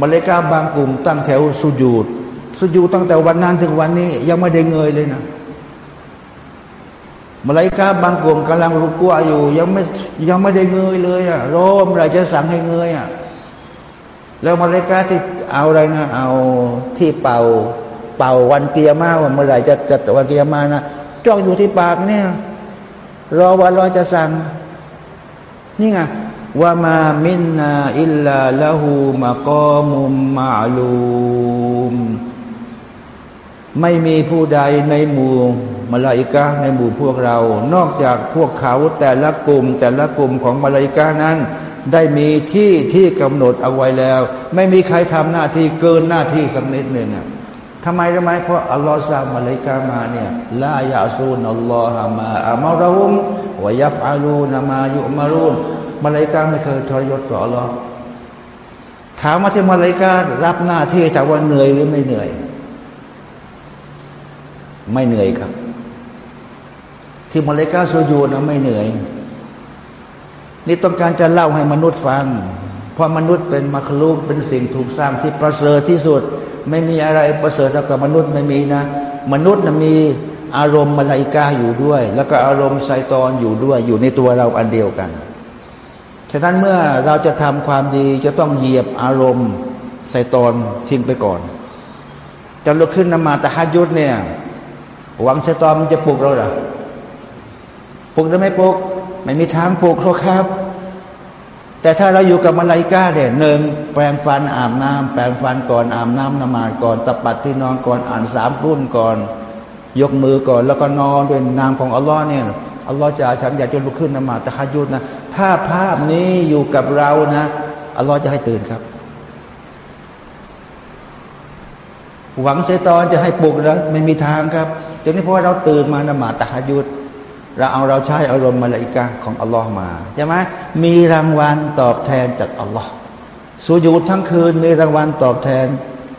มาเลกาบางกลุ่มตั้งแถวสุญูดสุญูดตั้งแต่วันนั้นถึงวันนี้ ยังไม่ได้เงยเลยนะมาเลกาบางกลุ่มกำลังรุกัวอยู่ ยังไม่ยังไม่ได้เงยเลยอะรอมไรจะสั่งให้เงยอะแล้วมาเลกาที่เอาอะไรนะเอาที่เป่า เป่าวันเกียร์มาว่าเมื่อไหร่จะจะวันเกียร์มานะจ้องอยู่ที่ปากเนี่ยรอวันรอจะสั่ง นี่ไง ว่ามามินนาอิลลาละหูมะกอมุมมาลูมไม่มีผู้ใดในหมู่มาลาอิกาในหมู่พวกเรา นอกจากพวกเขาแต่ละกลุ่ม แต่ละกลุ่มของมาลาอิกานั้น ได้มีที่ที่กำหนดเอาไว้แล้ว ไม่มีใครทำหน้าที่เกินหน้าที่สักนิดหนึ่งทำไมรู้ไหมเพราะอัลลอฮ์สร้างมาเลกามาเนี่ยลายาซูนอัลลอฮ์มาอามารุมวยัฟอาลูนามายุมารุน มาเลกาไม่เคยทรยศต่ออัลลอฮ์ถามว่าที่มาเลการับหน้าที่แต่ว่าเหนื่อยหรือไม่เหนื่อย ไม่เหนื่อยครับ ที่มาเลกาโซยูนะไม่เหนื่อย นี่ต้องการจะเล่าให้มนุษย์ฟัง เพราะมนุษย์เป็นมรรคลูกเป็นสิ่งถูกสร้างที่ประเสริฐที่สุด ไม่มีอะไรประเสริฐกับมนุษย์ไม่มีนะ มนุษย์นะมีอารมณ์มาลายกาอยู่ด้วย แล้วก็อารมณ์ไซตอนอยู่ด้วย อยู่ในตัวเราอันเดียวกัน ฉะนั้นเมื่อเราจะทำความดีจะต้องเหยียบอารมณ์ไซตอนทิ้งไปก่อนจะลุกขึ้นนมาตะฮัยุดเนี่ยหวังไซตอนมันจะปลุกเราหรอปลุกได้ไหมปลุก ไม่มีทางปลุกหรอกครับ แต่ถ้าเราอยู่กับมาลายกาเนี่ยหนึ่งแปรงฟันอาบน้ำแปรงฟันก่อนอาบน้ำนมาก่อนตะปัดที่นอนก่อนอ่านสามรุ่นก่อน ยกมือก่อน แล้วก็นอนด้วยนามของอัลลอฮ์เนี่ยอัลลอฮ์จะฉันอยากจะลุกขึ้นนมาตะฮัยุดนะ ถ้าภาพนี้อยู่กับเรานะอัลลอฮ์จะให้ตื่นครับ หวังเชตอนจะให้ปลุกแล้วไม่มีทางครับจนนี้เพราะเราตื่นมานมาตะฮัยุดเราเอาเราใช้อารมณ์มาลาอิกาของอัลลอฮ์มาใช่ไหมมีรางวัลตอบแทนจากอัลลอฮ์สุญูดทั้งคืนมีรางวัลตอบแทน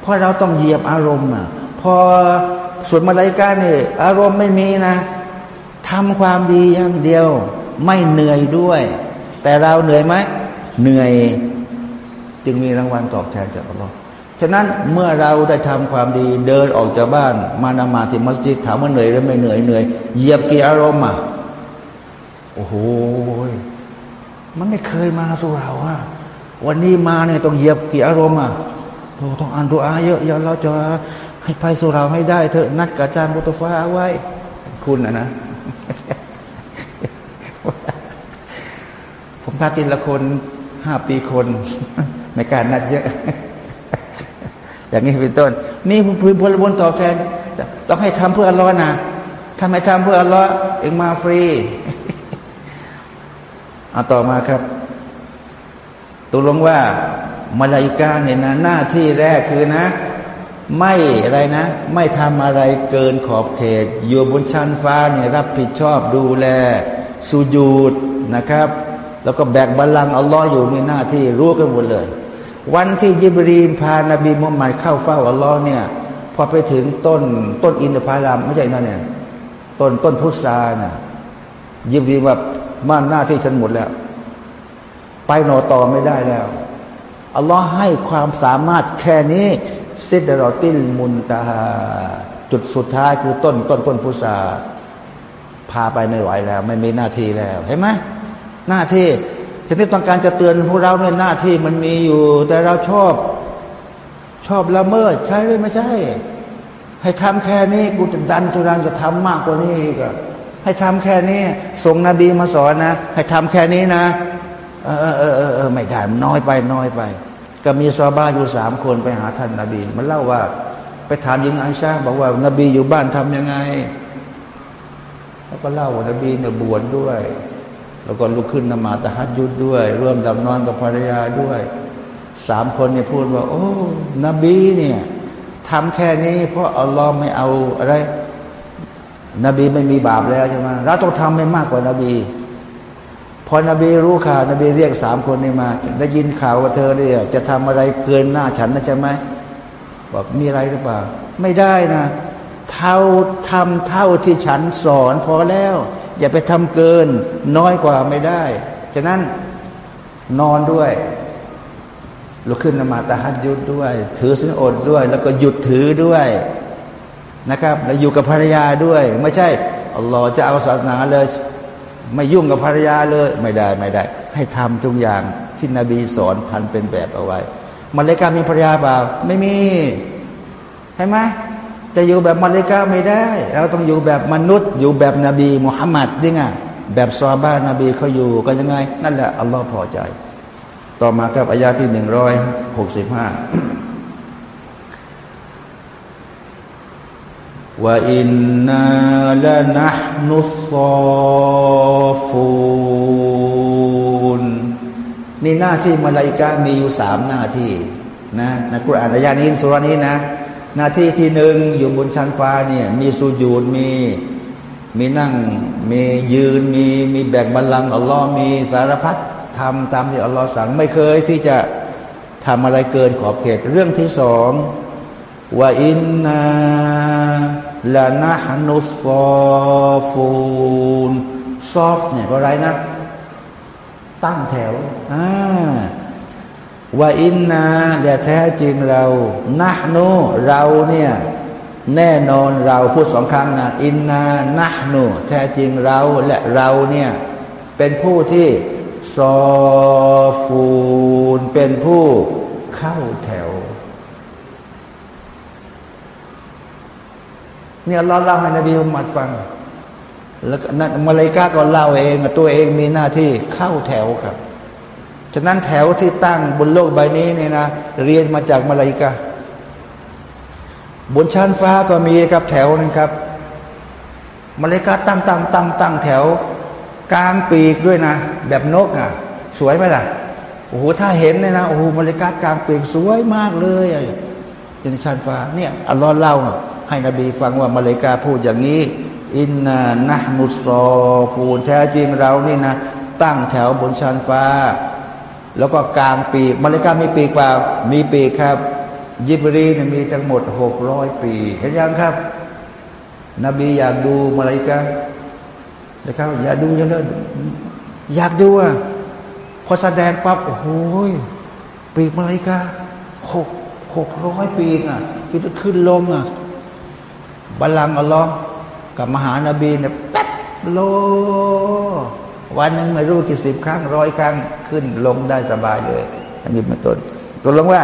เพราะเราต้องเหยียบอารมณ์อะพอส่วนมาลาอิกาเนี่ยอารมณ์ไม่มีนะทำความดีอย่างเดียว ไม่เหนื่อยด้วย แต่เราเหนื่อยไหมเหนื่อยจึงมีรางวัลตอบแทนจากอัลลอฮ์ฉะนั้นเมื่อเราได้ทำความดีเดินออกจากบ้าน มานมาที่มัสยิดถามว่าเหนื่อยหรือไม่เหนื่อยเหนื่อยเหยียบกี่อารมณ์อะโอ้โหมันไม่เคยมาสู่เราอะวันนี้มาเนี่ยต้องเหยียบกี่อารมณ์อะต้องอ่านดูอาเยอะอย่าเราจะให้ไปสู่เราให้ได้เถอะนัดกับอาจารย์บุตฟ้าไว้ คุณนะนะ ผมทัดทีละคนห้าปีคนในการนัดเยอะ อย่างนี้เป็นต้น นี่พื้นพลบนตอบแทน ต้องให้ทำเพื่ออัลลอฮ์นะทำไมทำเพื่ออัลลอฮ์เองมาฟรี เอาต่อมาครับตกลงว่ามาลายกาเนี่ยนะหน้าที่แรกคือนะ ไม่อะไรนะ ไม่ทำอะไรเกินขอบเขต อยู่บนชั้นฟ้าเนี่ยรับผิดชอบดูแล สุญูดนะครับ แล้วก็แบกบัลลังก์อัลลอฮ์อยู่ในหน้าที่รู้กันหมดเลย วันที่ยิบรีนพานบีมุฮัมมัดเข้าเฝ้าอัลลอฮ์เนี่ยพอไปถึงต้นต้นอินทผลัมไม่ใช่นั่นเนี่ยต้นต้นพุทราน่ะยิบรีนว่าม่านหน้าที่ฉันหมดแล้ว ไปโนต่อไม่ได้แล้วอัลลอฮ์ให้ความสามารถแค่นี้ซิดรอติลมุนตาจุดสุดท้ายคือต้นต้นต้นพุทรา พาไปไม่ไหวแล้ว ไม่มีหน้าที่แล้ว เห็นไหมหน้าที่ฉะนั้ต้องการจะเตือนพวกเราเนี่ยหน้าที่มันมีอยู่ แต่เราชอบ ชอบละเมิด ใช่หรือไม่ใช่ ให้ทำแค่นี้กูจะดันทุรังจะทำมากกว่านี้ก็ให้ทำแค่นี้ส่งนบีมาสอนนะ ให้ทำแค่นี้นะ เออเออเออเออไม่ได้น้อยไปน้อยไป ก็มีซอบ้าอยู่สามคนไปหาท่านนาบี มันเล่าว่า ไปถามยิงอันชาบอกว่า นบีอยู่บ้านทํำยังไง แล้วก็เล่าว่านบีเนี่ยบวชดด้วย แล้วก็ลุกขึ้นนมาตะฮัดยุดด้วย ร่วมดำนอนกับภรรยาด้วย สามคนเนี่ยพูดว่า โอ้ นบีเนี่ยทำแค่นี้ เพราะอัลลอฮ์ไม่เอาอะไร นบีไม่มีบาปแล้วใช่ไหมเราต้องทำให้มากกว่านบีพออนบีรู้ข่าวนบีเรียกสามคนนี้มา ได้ยินข่าวว่าเธอเนี่ยจะทำอะไรเกินหน้าฉันนะจะไหมบอกมีอะไรหรือเปล่า ไม่ได้นะ เท่าทำเท่าที่ฉันสอนพอแล้ว อย่าไปทำเกินน้อยกว่าไม่ได้ ฉะนั้นนอนด้วยลุกขึ้นนมาตาฮัดยุดด้วย ถือสินอดด้วย แล้วก็หยุดถือด้วยนะครับ แล้วอยู่กับภรรยาด้วย ไม่ใช่อัลลอฮ์จะเอาศาสนาเลย ไม่ยุ่งกับภรรยาเลย ไม่ได้ไม่ได้ ให้ทำทุกอย่างที่นบีสอนทันเป็นแบบเอาไว้มาเลกามีภรรยาเปล่า ไม่มีใช่ไหม จะอยู่แบบมาเลกาไม่ได้ เราต้องอยู่แบบมนุษย์ อยู่แบบนบีมุฮัมมัดนี่ไงแบบซอบ้านนบีเขาอยู่กันยังไง นั่นแหละอัลลอฮ์พอใจ ต่อมาครับอายาที่หนึ่งร้อยหกสิบห้าว่าอินนาละนะนุสซอฟูนนี่หน้าที่มาลายกามีอยู่สามหน้าที่นะในกุรอานอายานี้สุรานี้นะ หน้าที่ที่หนึ่งอยู่บนชั้นฟ้าเนี่ยมีสุญูดมีมีนั่งมียืนมีมีแบกบัลลังก์อัลลอฮ์มีสารพัดทำตามที่อัลลอฮ์สั่งไม่เคยที่จะทำอะไรเกินขอบเขตเรื่องที่สองว่าอินนาละนะฮนุสซอฟูนซอฟเนี่ยก็ไรนะ ตั้งแถวอ่า ว่าอินนาแต่แท้จริงเรานะนูเราเนี่ยแน่นอนเราพูดสองครั้งนะอินนานะนูแท้จริงเราและเราเนี่ยเป็นผู้ที่ซอฟูนเป็นผู้เข้าแถวเนี่ยเราเล่าให้นบีมุฮัมมัดฟัง แล้วมาเลกาก็เล่าเอง ตัวเองมีหน้าที่เข้าแถวครับ ฉะนั้นแถวที่ตั้งบนโลกใบนี้เนี่ยนะเรียนมาจากมาเลกาบนชั้นฟ้าก็มีครับแถวนึงครับมาเลกาตั้งตั้งตั้งตั้งแถว กลางปีกด้วยนะ แบบนกอะ สวยไหมล่ะโอ้โหถ้าเห็นเนี่ยนะโอ้โหมาเลกากลางปีกสวยมากเลยเป็นชั้นฟ้าเนี่ยอัลลอฮ์เล่าให้นบีฟังว่ามาเลกาพูดอย่างนี้ อินนานะมุสซอฟูนแท้จริงเรานี่นะ ตั้งแถวบนชั้นฟ้า แล้วก็กลางปีมาเลกามีปีกเปล่ามีปีครับ ยิบรีนี่มีทั้งหมดหกร้อยปีเห็นยังครับ นบีอยากดูมาเลกานะครับอยากดูเยอะอยากดูอะพอแสดงปั๊บโอ้โหปีกมาเลกาหกหกร้อยปีอะคือจะขึ้นลงอะบัลลังอัลลอฮ์กับมหานาบีเนี่ยแป๊บโล วันหนึ่งไม่รู้กี่สิบครั้งร้อยครั้งขึ้นลงได้สบายเลย อันนี้เป็นต้นตัวลงว่า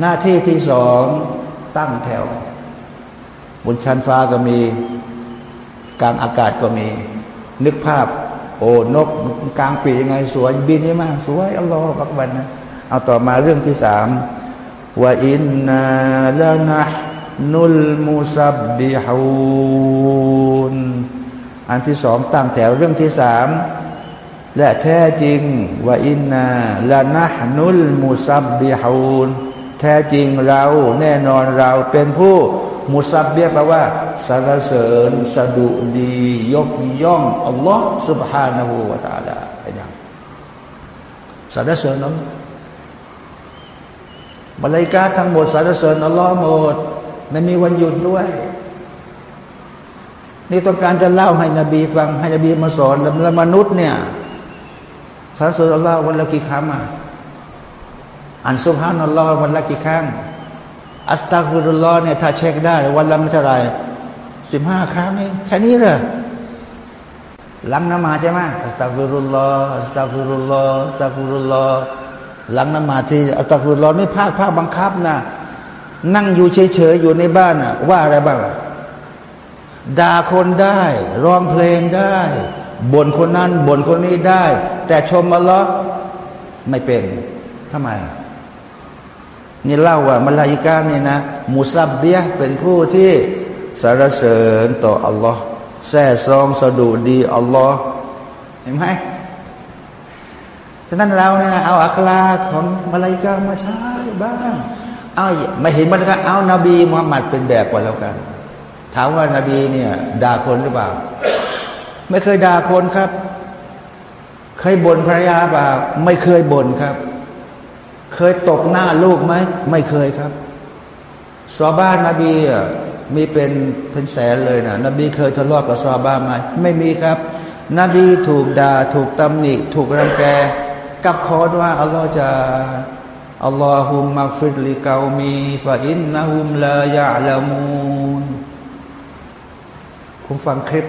หน้าที่ที่สองตั้งแถว บนชั้นฟ้าก็มี กลางอากาศก็มี นึกภาพ โอ้นกกลางปียังไง สวยบินนี่มากสวยอัลลอฮ์บักบันนะเอาต่อมาเรื่องที่สามوإنا لنحن المسبحون อันที่สองตั้งแถวเรื่องที่สามและแท้จริงว่าอินนาละนะนุลมุซับบิฮูนแท้จริงเราแน่นอนเราเป็นผู้มุซับเบียแปลว่าสรรเสริญสะดุดี ยกย่องอัลลอฮ์ سبحانه และ تعالى เป็นอย่างสรรเสริญนั้นมาเลยกาทั้งหมดสรรเสริญอัลลอฮ์หมดไม่มีวันหยุดด้วย นี่ต้องการจะเล่าให้นบีฟัง ให้นบีมาสอนแล้วมนุษย์เนี่ยสรรสริญอัลลอฮ์วันละกี่ครั้งอะอันสุภาพนัลลอฮ์วันละกี่ครั้งอัสตัฟุรุลลอฮ์เนี่ยถ้าเช็คได้วันละไม่เท่าไรสิบห้าครั้งเองแค่นี้เลยหลังนมาใช่ไหมอัสตัฟุรุลลอฮ์อัสตัฟุรุลลอฮ์อัสตัฟุรุลลอฮ์หลังนมาที่อัสตัฟุรุลลอฮ์ไม่ภาคภาคบังคับนะนั่งอยู่เฉยๆอยู่ในบ้านอะว่าอะไรบ้าง ด่าคนได้ร้องเพลงได้บ่นคนนั้นบ่นคนนี้ได้ แต่ชมอัลลอฮ์ไม่เป็นทำไม นี่เล่าว่ามาลาอิกาเนี่ยนะمسبح เป็นผู้ที่สรรเสริญต่ออัลลอฮ์แซ่ซองสะดุดีอัลลอฮ์เห็นไหมฉะนั้นเราเนี่ยเอาอัคลาของมาลาอิกามาใช้บ้าง เอาไม่เห็นมันก็เอานาบีมุฮัมมัดเป็นแบบก่อนแล้วกัน ถามว่านาบีเนี่ยด่าคนหรือเปล่า ไม่เคยด่าคนครับ เคยบ่นภรรยาเปล่า ไม่เคยบ่นครับ เคยตกหน้าลูกไหมไม่เคยครับซอบ้านนบีอะมีเป็นเป็นแสนเลยนะนบีเคยทะเลาะกับซอบ้านไหมไม่มีครับ นบีถูกดา่าถูกตำหนิ ถูกรังแกกับขอว่าอัลลอฮ์จะอัลลอฮุมมักฟิรลิกามีฟาอินนะฮุมลายะลามูน คุณฟังคลิป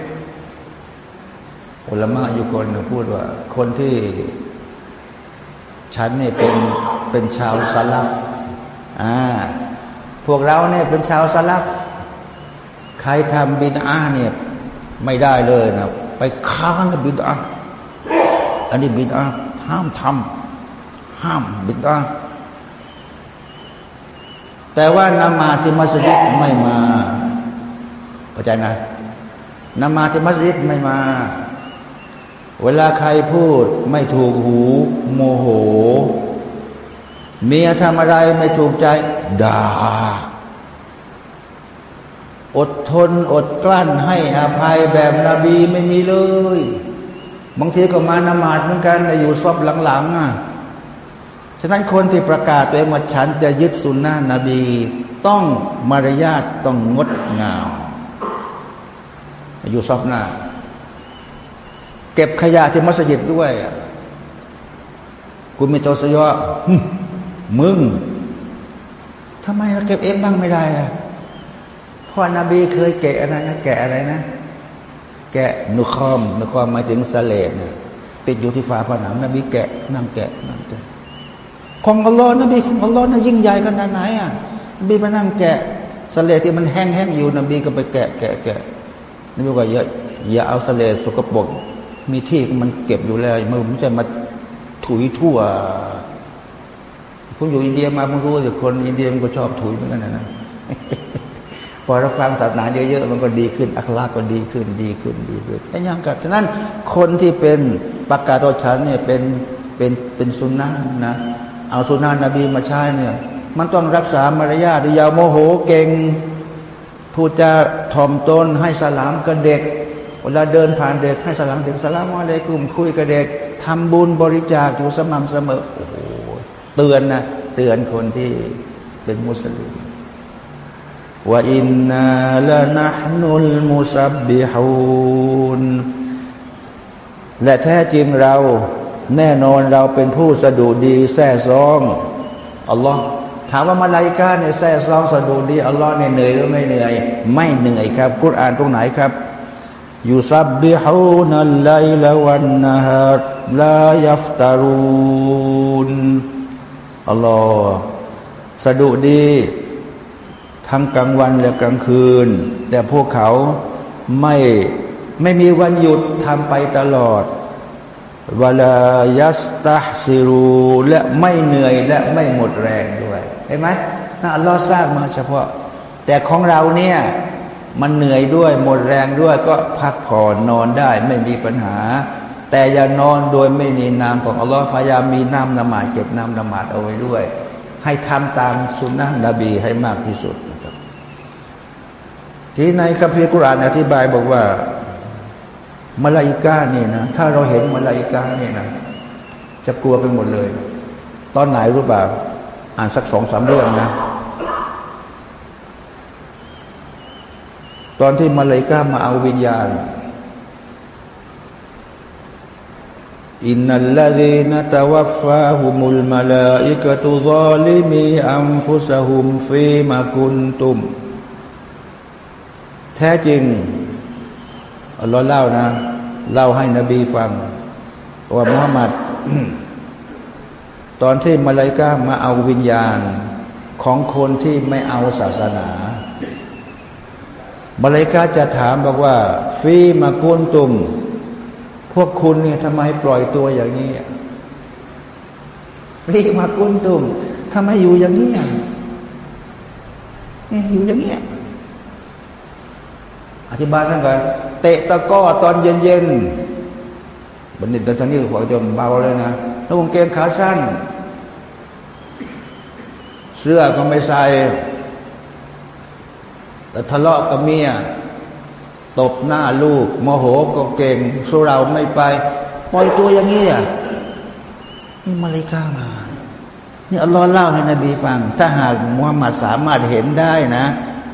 อุลามะอยู่คนหนึ่งพูดว่า คนที่ ฉันเนี่ยเป็นเป็นชาวซาลฟอ่าพวกเราเนี่ยเป็นชาวซาลฟใครทำบิดาเนี่ยไม่ได้เลยนะไปค้านบิดาอันนี้บิดาห้ามทำห้ามบิดาแต่ว่านมาที่มัสยิดไม่มาเข้าใจนะ นมาที่มัสยิดไม่มา เวลาใครพูดไม่ถูกหูโมโห เมียทำอะไรไม่ถูกใจด่า อดทนอดกลั้นให้อภัยแบบนบีไม่มีเลย บางทีก็มานมาดเหมือนกันอยู่ซอบหลังๆอะฉะนั้นคนที่ประกาศตัวเองว่าฉันจะยึดสุนนะนบี ต้องมารยาทต้องงดงาม อยู่ซอบหน้า เก็บขยะที่มัสยิดด้วยคุณมีตัวสยอมึงทำไมเราเก็บเองบ้างไม่ได้อะพ่อนบีเคยแกะอะไรนะแกะอะไรนะ แกะนุคอมนุคอมหมายถึงสเลดเนี่ยติดอยู่ที่ฝาผนังนบีแกะนั่งแกะนั่งแกะของอัลลอฮ์นบีของอัลลอฮ์น่ะยิ่งใหญ่ขนาดไหนอะนบีมานั่งแกะสเลที่มันแห้งๆอยู่นบีก็ไปแกะแกะแกะ นบีว่าอย่าอย่าเอาสเลสกปรกมีที่มันเก็บอยู่แล้วมันไม่ใช่มาถุยทั่วคุณอยู่อินเดียมาคุณรู้ว่าคนอินเดียมันก็ชอบถุยเหมือนกันนะพอเราฟังศาสนาเยอะๆมันก็ดีขึ้น อัคราก็ดีขึ้น ดีขึ้นดีขึ้นแต่ยังกับฉะนั้นคนที่เป็นประกาศตัวฉันเนี่ยเป็นเป็นเป็นสุนนะนะเอาสุนานะนบีมาใช้เนี่ย มันต้องรักษามารยาทอย่าโมโหเก่ง พูดจะถ่อมตนให้สลามกับเด็ก เวลาเดินผ่านเด็กให้สลามเด็กสลามอะไรกลุ่มคุยกับเด็กทำบุญบริจาคอยู่สม่ำเสมอโอ้โหเตือนนะเตือนคนที่เป็นมุสลิมว่าอินนาละนะนุลมุสับบิฮูนและแท้จริงเราแน่นอนเราเป็นผู้สะดุดีแท้ซองอัลลอฮ์ ถามว่ามาลายกาเนี่ยแท้ซองสะดุดีอัลลอฮ์เนี่ยเหนื่อยหรือไม่เหนื่อย ไม่เหนื่อยครับกุรอานตรงไหนครับยูซับบิฮูนัลไลลวันนะฮะลายัฟตารูนอัลลอฮ์สะดุดี ทั้งกลางวันและกลางคืน แต่พวกเขาไม่ไม่มีวันหยุดทำไปตลอด วลายัสตาซิรูและไม่เหนื่อยและไม่หมดแรงด้วยเห็นไหมน่าอัลลอฮ์สร้างมาเฉพาะ แต่ของเราเนี่ยมันเหนื่อยด้วยหมดแรงด้วยก็พักผ่อนนอนได้ไม่มีปัญหา แต่อย่านอนโดยไม่มีนามของอัลลอฮ์พยายามมีน้ำนมาดเก็บน้ำนมาดเอาไว้ด้วย ให้ทำตามสุนนะนบีให้มากที่สุดนะครับ ที่ในคัมภีร์กุรานอธิบายบอกว่า มาลาอิกาเนี่ยนะถ้าเราเห็นมาลาอิกาเนี่ยนะจะกลัวไปหมดเลย ตอนไหนรู้ป่าอ่านสักสองสามเรื่องนะ ตอนที่มาลาอิกามาเอาวิญญาณอินนัลลดีนตวัฟฟาฮุมุลมาลาอิกะตุซาลิมีอัมฟุสฮุมฟีมาคุนตุม แท้จริงอัลลอฮ์เล่านะ เล่าให้นบีฟัง ว่ามุฮัมมัดตอนที่มาลายกามาเอาวิญญาณของคนที่ไม่เอาศาสนามาลายกาจะถามบอกว่า ฟีมากุนตุม พวกคุณเนี่ยทำไมปล่อยตัวอย่างนี้ ฟีมากุนตุมทำไมอยู่อย่างนี้นี่อยู่อย่างนี้อธิบายท่านก่อน เตะตะก้อตอนเย็นๆบัณฑิตตอนนี้หัวจมเบาเลยนะแล้ววงเกงขาสั้น เสื้อก็ไม่ใส่แต่ทะเลาะกับเมียตบหน้าลูกโมโหก็เก่งสู้เราไม่ไป ปล่อยตัวอย่างนี้อะนี่มาเลกามานี่อัลลอฮ์เล่าให้นบีฟัง ถ้าหากมุฮัมมัดสามารถเห็นได้นะ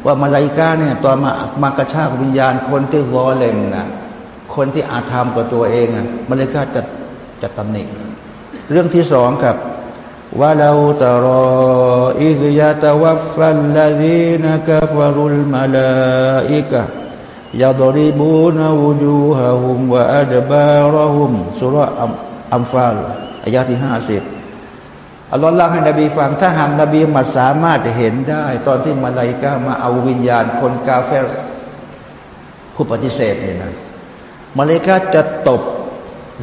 ว่ามาลายกาเนี่ยตอนมามากระชากวิญญาณ คนที่ร้อเล่มนะคนที่อาธรรมกับตัวเองอะมาลายกาจะจะตำหนิเรื่องที่สองครับว่าเราตรออิสยาตวัฟัลลาดีนักฟารุลมาลาอิกะยาดริบูนาวูจูฮะฮุมวะอัดบาระฮุมสุระอัมฟาลอายาที่ห้าสิบ อัลลอฮ์เล่าให้นบีฟังถ้าหากนบีมาสามารถเห็นได้ ตอนที่มาลายกามาเอาวิญญาณคนกาเฟรผู้ปฏิเสธเนี่ยนะมาลายกาจะตบ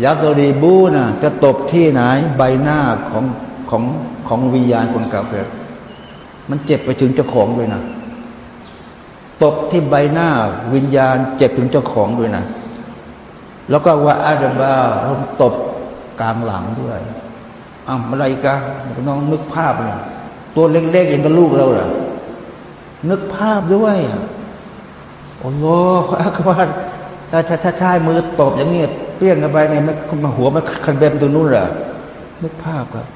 ยักรีบูนะจะตบที่ไหนใบหน้าของของของวิญญาณคนกาเฟรมันเจ็บไปถึงเจ้าของเลยนะตบที่ใบหน้าวิญญาณเจ็บถึงเจ้าของด้วยนะ แล้วก็ว่าอาดาบาตบกลางหลังด้วย อ้าวอะไรกะน้องนึกภาพเนี่ยตัวเล็กๆเองกับลูกเราเหรอนึกภาพด้วยโอ้โหอักบารถ้าถ้าถ้ามือตบอย่างนี้เปรี้ยงกันไปเนี่ยมันหัวมันคันเบมตัวนู้นเหรอนึกภาพครับ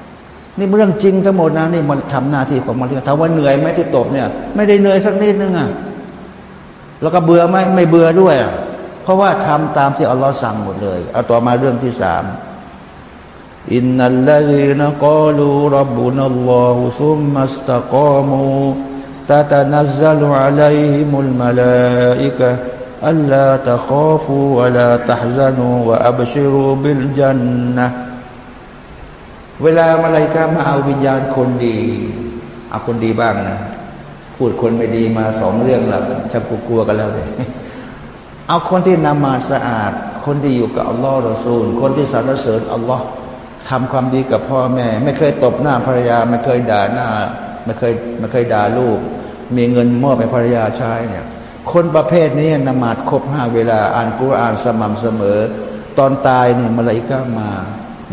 นี่เรื่องจริงทั้งหมดนะนี่มันทำหน้าที่ของมันเรียถามว่าเหนื่อยไหมที่ตบเนี่ย ไม่ได้เหนื่อยสักนิดนึงอะแล้วก็เบื่อไหมไม่เบื่อด้วย เพราะว่าทำตามที่อัลลอฮ์สั่งหมดเลย เอาต่อมาเรื่องที่สาม อินนัลลฮีนกาลูรับบุนัลลอฮุซุมมัสตะกามูตะตะนัซซัลอะลัยฮิมุลมาลาอิกะอัลลาตะคาฟูวะลาตะฮซานูวะอับชิรูบิลจันนะเวลามาลายกามาเอาวิญญาณคนดีเอาคนดีบ้างนะพูดคนไม่ดีมาสองเรื่องแล้วชักลัวกันแล้วเลยเอาคนที่นำมาสะอาด คนที่อยู่กับอัลลอฮ์รอซูล คนที่สรรเสริญอัลลอฮ์ ทำความดีกับพ่อแม่ ไม่เคยตบหน้าภรรยา ไม่เคยด่าหน้า ไม่เคยไม่เคยด่าลูก มีเงินมอบให้ภรรยาใช้เนี่ย คนประเภทนี้นมาดครบห้าเวลาอ่านกุรอานสม่ำเสมอ ตอนตายเนี่ยมาลายก็มา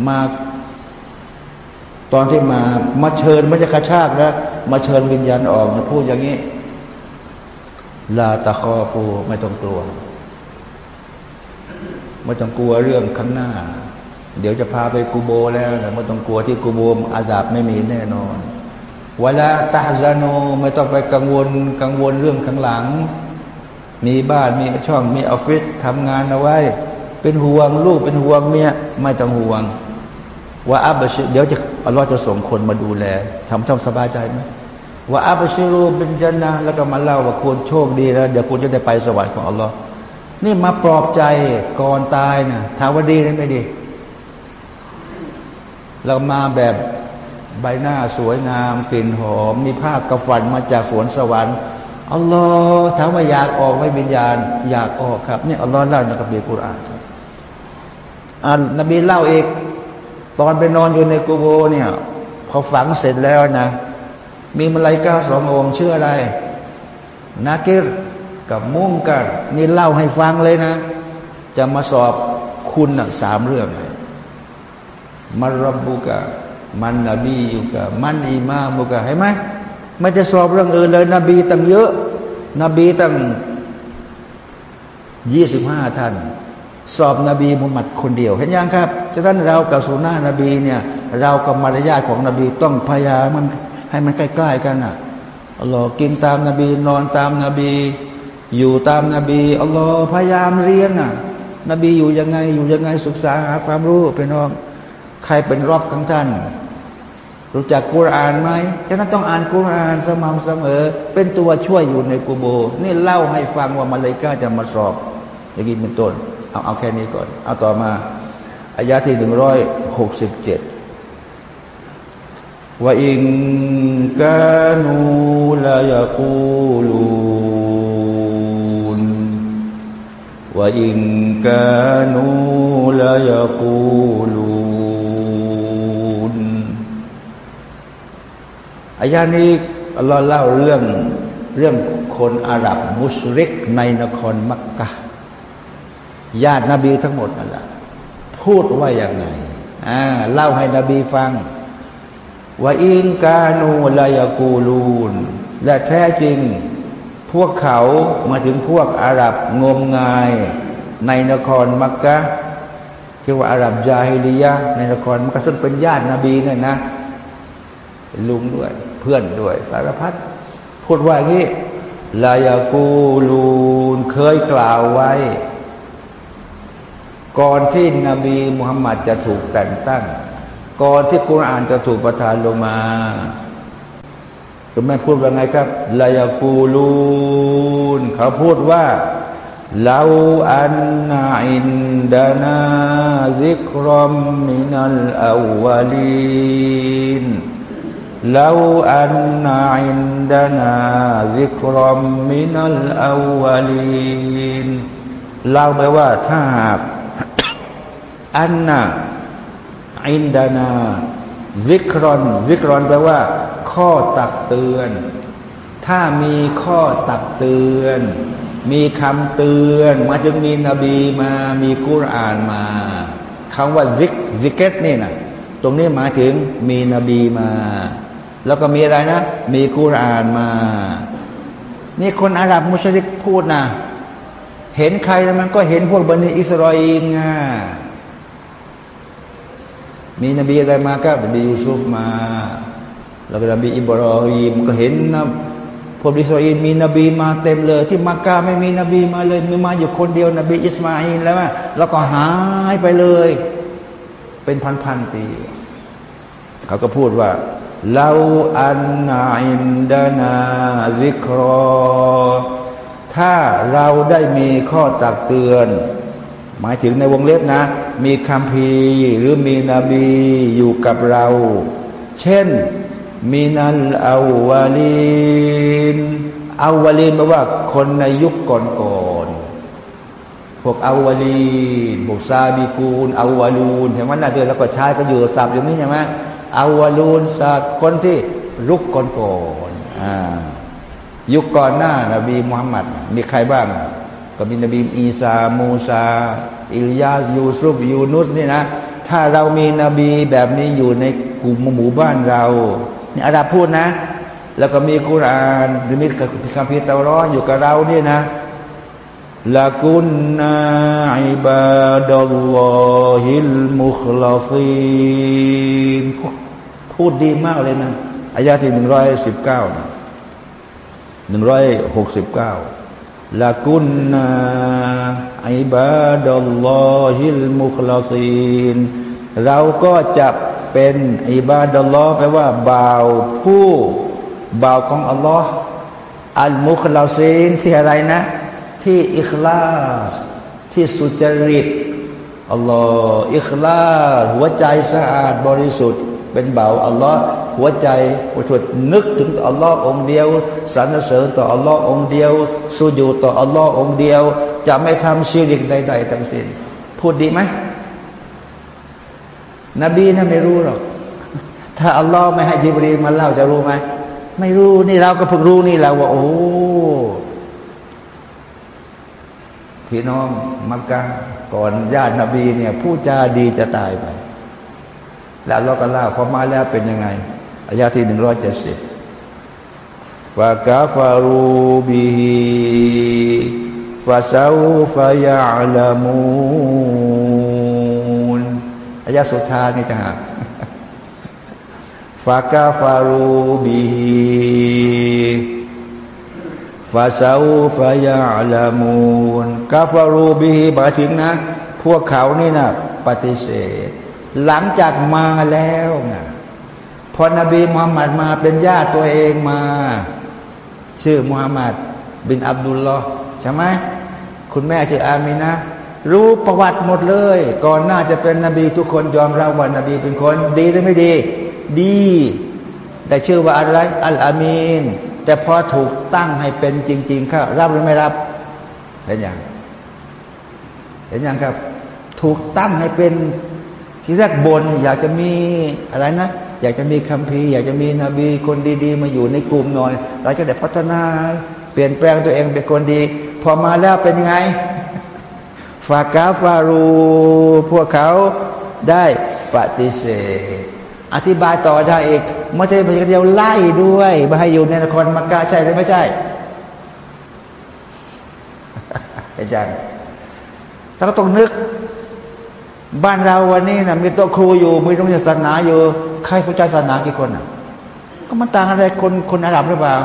มาตอนที่มามาเชิญม่จะกระชากนะมาเชิญวิญญาณออกพูดอย่างนี้ ลาตะคอฟูไม่ต้องกลัว ไม่ต้องกลัวเรื่องข้างหน้า เดี๋ยวจะพาไปกูโบแล้วนะไม่ต้องกลัวที่กูโบอาดาบไม่มีแน่นอนเวลาตาซาโนไม่ต้องไปกังวลกังวลเรื่องข้างหลัง มีบ้านมีช่องมีออฟฟิศทำงานเอาไว้ เป็นห่วงลูกเป็นห่วงเมียไม่ต้องห่วง ว่าอับชิเดี๋ยวจะอัลลอฮ์จะส่งคนมาดูแลทำทำสบายใจไหมว่าอับชิรูเป็นจันนะแล้วก็มาเล่าว่าคุณโชคดีแล้วเดี๋ยวคุณจะได้ไปสวรรค์ของอัลลอฮ์นี่มาปลอบใจก่อนตายนะถามว่าดีหรือไม่ดี เรามาแบบใบหน้าสวยงามกลิ่นหอม มีผ้ากระฝันมาจากสวนสวรรค์อัลลอฮ์ถามว่าอยากออกไม่วิญญาณ อยากออกครับนี่อัลลอฮ์เล่าในกัมภีร์กุรอานครับอ่านนบีเล่าเองตอนไปนอนอยู่ในกูโบเนี่ยพอฝังเสร็จแล้วนะ มีมาลายกาสององค์ชื่ออะไร นากิรกับมุ่งกันนี่เล่าให้ฟังเลยนะ จะมาสอบคุณสามเรื่อง มารับบุกะมันนบีอยู่กับมันอิมามุกะเห็นไหมไม่จะสอบเรื่องอื่นเลย นบีตั้งเยอะ นบีตั้งยี่สิบห้าท่าน สอบนบีมุฮัมมัดคนเดียว เห็นยังครับฉะนั้นเรากับสุนานะนบีเนี่ย เรากับมารยาทของนบีต้องพยายามมันให้มันใกล้ๆกันอะอัลลอฮ์กินตามนบีนอนตามนบี อยู่ตามนบีอัลลอฮ์พยายามเรียนอะ นบีอยู่ยังไงอยู่ยังไงศึกษาหาความรู้ไปน้อง ใครเป็นรอบของท่าน รู้จักกุรอานไหมฉะนั้นต้องอ่านกุรอานสม่ำเสมอ เป็นตัวช่วยอยู่ในกูโบ นี่เล่าให้ฟังว่ามาเลกาจะมาสอบอย่างนี้เป็นต้น เอาเอาแค่นี้ก่อน เอาต่อมาอายาที่หนึ่งร้อยหกสิบเจ็ดว่าอิงกานูลายกูลูนว่าอิงกานูลายกูลู อายานี้อัลลอฮ์เล่าเรื่องเรื่องคนอาหรับมุสลิกในนครมักกะญาตินบีทั้งหมดนั่นแหละพูดว่าอย่างไงอ่าเล่าให้นบีฟังว่าอิงกานูลายกูลูนและแท้จริง พวกเขามาถึงพวกอาหรับงมงาย ในนครมักกะเรียกว่าอาหรับยาฮิลียะในละครมันก็ซึ่งเป็นญาตินบีเนี่ยนะ ลุงด้วย พื่อนด้วย สารพัดพูดว่าอย่างนี้ลายากูลูนเคยกล่าวไว้ ก่อนที่นบีมุฮัมมัดจะถูกแต่งตั้ง ก่อนที่กุรอานจะถูกประทานลงมาคุณแม่พูดว่าไงครับลายากูลูนเขาพูดว่าเราอันนาอินดานาซิกรอมมินัลอาวลีน لو أن عندنا ذكرا من الأولين เล่าไปว่าถ้าหากอันน่ะอินดานาวิกรอนวิกรอนแปลว่า ข้อตักเตือน ถ้ามีข้อตักเตือน มีคำเตือนมาจึงมีนบีมา มีกุรอานมาคำว่าซิกซิกเกตนี่นะตรงนี้หมายถึงมีนบีมา แล้วก็มีอะไรนะ มีกุรอานมา นี่คนอาหรับมุชลิกพูดนะ เห็นใครมันก็เห็นพวกบันิอิสราเอลไงมีนบีอะไรมาก็นบียูซุฟมา แล้วก็นบีอิบรอฮิมก็เห็นนะพวกอิสราเอลมีนบีมาเต็มเลย ที่มักกะไม่มีนบีมาเลย มีมาอยู่คนเดียวนบีอิสมาอินแล้วแล้วก็หายไปเลย เป็นพันๆปี เขาก็พูดว่า เราอันนาอินดานาซิครอ ถ้าเราได้มีข้อตักเตือน หมายถึงในวงเล็บนะ มีคำพีหรือมีนบีอยู่กับเรา เช่นมีนัลอาวาลีนอาวาลีนแปลว่าคนในยุคก่อนๆพวกอาวาลีนพวกซาบิกูลอาวาลูนเห็นไหมนะเดือนแล้วก็ใช้ก็อยู่สับอย่างนี้ใช่ไหม อาวาลูนศาสตร์คนที่รุกก่อนก่อนยุคก่อนหน้านบีมุฮัมมัดมีใครบ้าง ก็มีนบีอีสา มูซา อิลยายูซุบยูนุสนี่นะ ถ้าเรามีนบีแบบนี้อยู่ในกลุ่มหมู่บ้านเรานี่อาดับพูดนะ แล้วก็มีกุรานหรือมีคัมภีร์เตารอนอยู่กับเราเนี่ยนะละกุนนาอิบาดัลลอฮิลมุคลาซีน พูดดีมากเลยนะอายาที่หนึ่งร้อยสิบเก้าหนึ่งร้อยหกสิบเก้าละกุนนาอิบาดัลลอฮิลมุคลาซีนเราก็จะเป็นอิบาดัลลอฮ์แปลว่าบ่าวผู้บ่าวของอัลลอฮ์อัลมุคลาซีนที่อะไรนะ ที่อิคลาสที่สุจริตอัลลอฮ์อิคลาสหัวใจสะอาดบริสุทธิ์ เป็นเบาอัลลอฮ์หัวใจหัวใจนึกถึงอัลลอฮ์องเดียวสรรเสริญต่ออัลลอฮ์องเดียวสูญูต่ออัลลอฮ์องเดียว จะไม่ทำชีริกใด ๆทั้งสิ้นพูดดีไหมนบีนะไม่รู้หรอก ถ้าอัลลอฮ์ไม่ให้จิบรีมาเล่าจะรู้ไหมไม่รู้นี่เราก็เพิ่งรู้นี่เราว่า โอ้พี่น้องมักกะก่อนญาตินบีเนี่ยผู้จาดีจะตายไป แล้วเราก็เล่าพอมาแล้วเป็นยังไงอายาที่หนึ่งร้อยเจ็ดสิบฟะกาฟารูบิฮิฟาซาฟายาลามูนอายาสุดท้ายนี่จะหาفكفروا به فسوف يعلمون كفروا به หมายถึงนะ พวกเขานี่นะปฏิเสธ หลังจากมาแล้วนะพอนบีมุฮัมมัดมาเป็นญาติตัวเองมา ชื่อมุฮัมมัดบินอับดุลลอฮ์ใช่ไหมคุณแม่ชื่ออามีนะฮ์รู้ประวัติหมดเลย ก่อนหน้าจะเป็นนบีทุกคนยอมรับว่านบีเป็นคน ดีหรือไม่ดี ดี แต่ชื่อว่าอะไร อัลอามีน แต่พอถูกตั้งให้เป็นจริงๆครับรับหรือไม่รับเห็นอย่างเห็นอย่างครับ ถูกตั้งให้เป็น ทีแรกบนอยากจะมีอะไรนะ อยากจะมีคัมภีร์อยากจะมีนบีคนดี ๆ มาอยู่ในกลุ่มหน่อย เราจะได้พัฒนาเปลี่ยนแปลงตัวเองเป็นคนดี พอมาแล้วเป็นยังไงฟากาฟารู พวกเขาได้ปฏิเสธ อธิบายต่อได้อีกไม่ใช่เพียงเดียวไล่ด้วยมาให้อยู่ในนครมักกะใช่หรือไม่ใช่อาจารย์เราก็ต้องนึก บ้านเราวันนี้นะมีตัวครูอยู่ มีโรงเรียนศาสนาอยู่ ใครสนใจศาสนากี่คนอะ ก็มันต่างอะไรคนคนอาหรับหรือเปล่า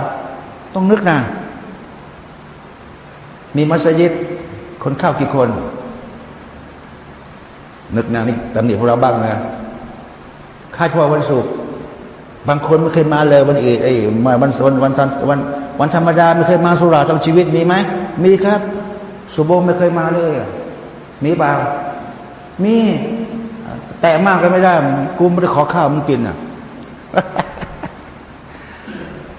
ต้องนึกนะ มีมัสยิดคนเข้ากี่คน นึกนะนี่ตำหนิพวกเราบ้างนะค่าเฉพาวันศุกร์บางคนไม่เคยมาเลยวันอีไอ้วันวันวันวันวันธรรมดาไม่เคยมาสุราทั้งชีวิตมีไหมมีครับสุโบไม่เคยมาเลยมีเปล่า มีแต่มากก็ไม่ได้ กูไม่ได้ขอข้าวมึงกินอะ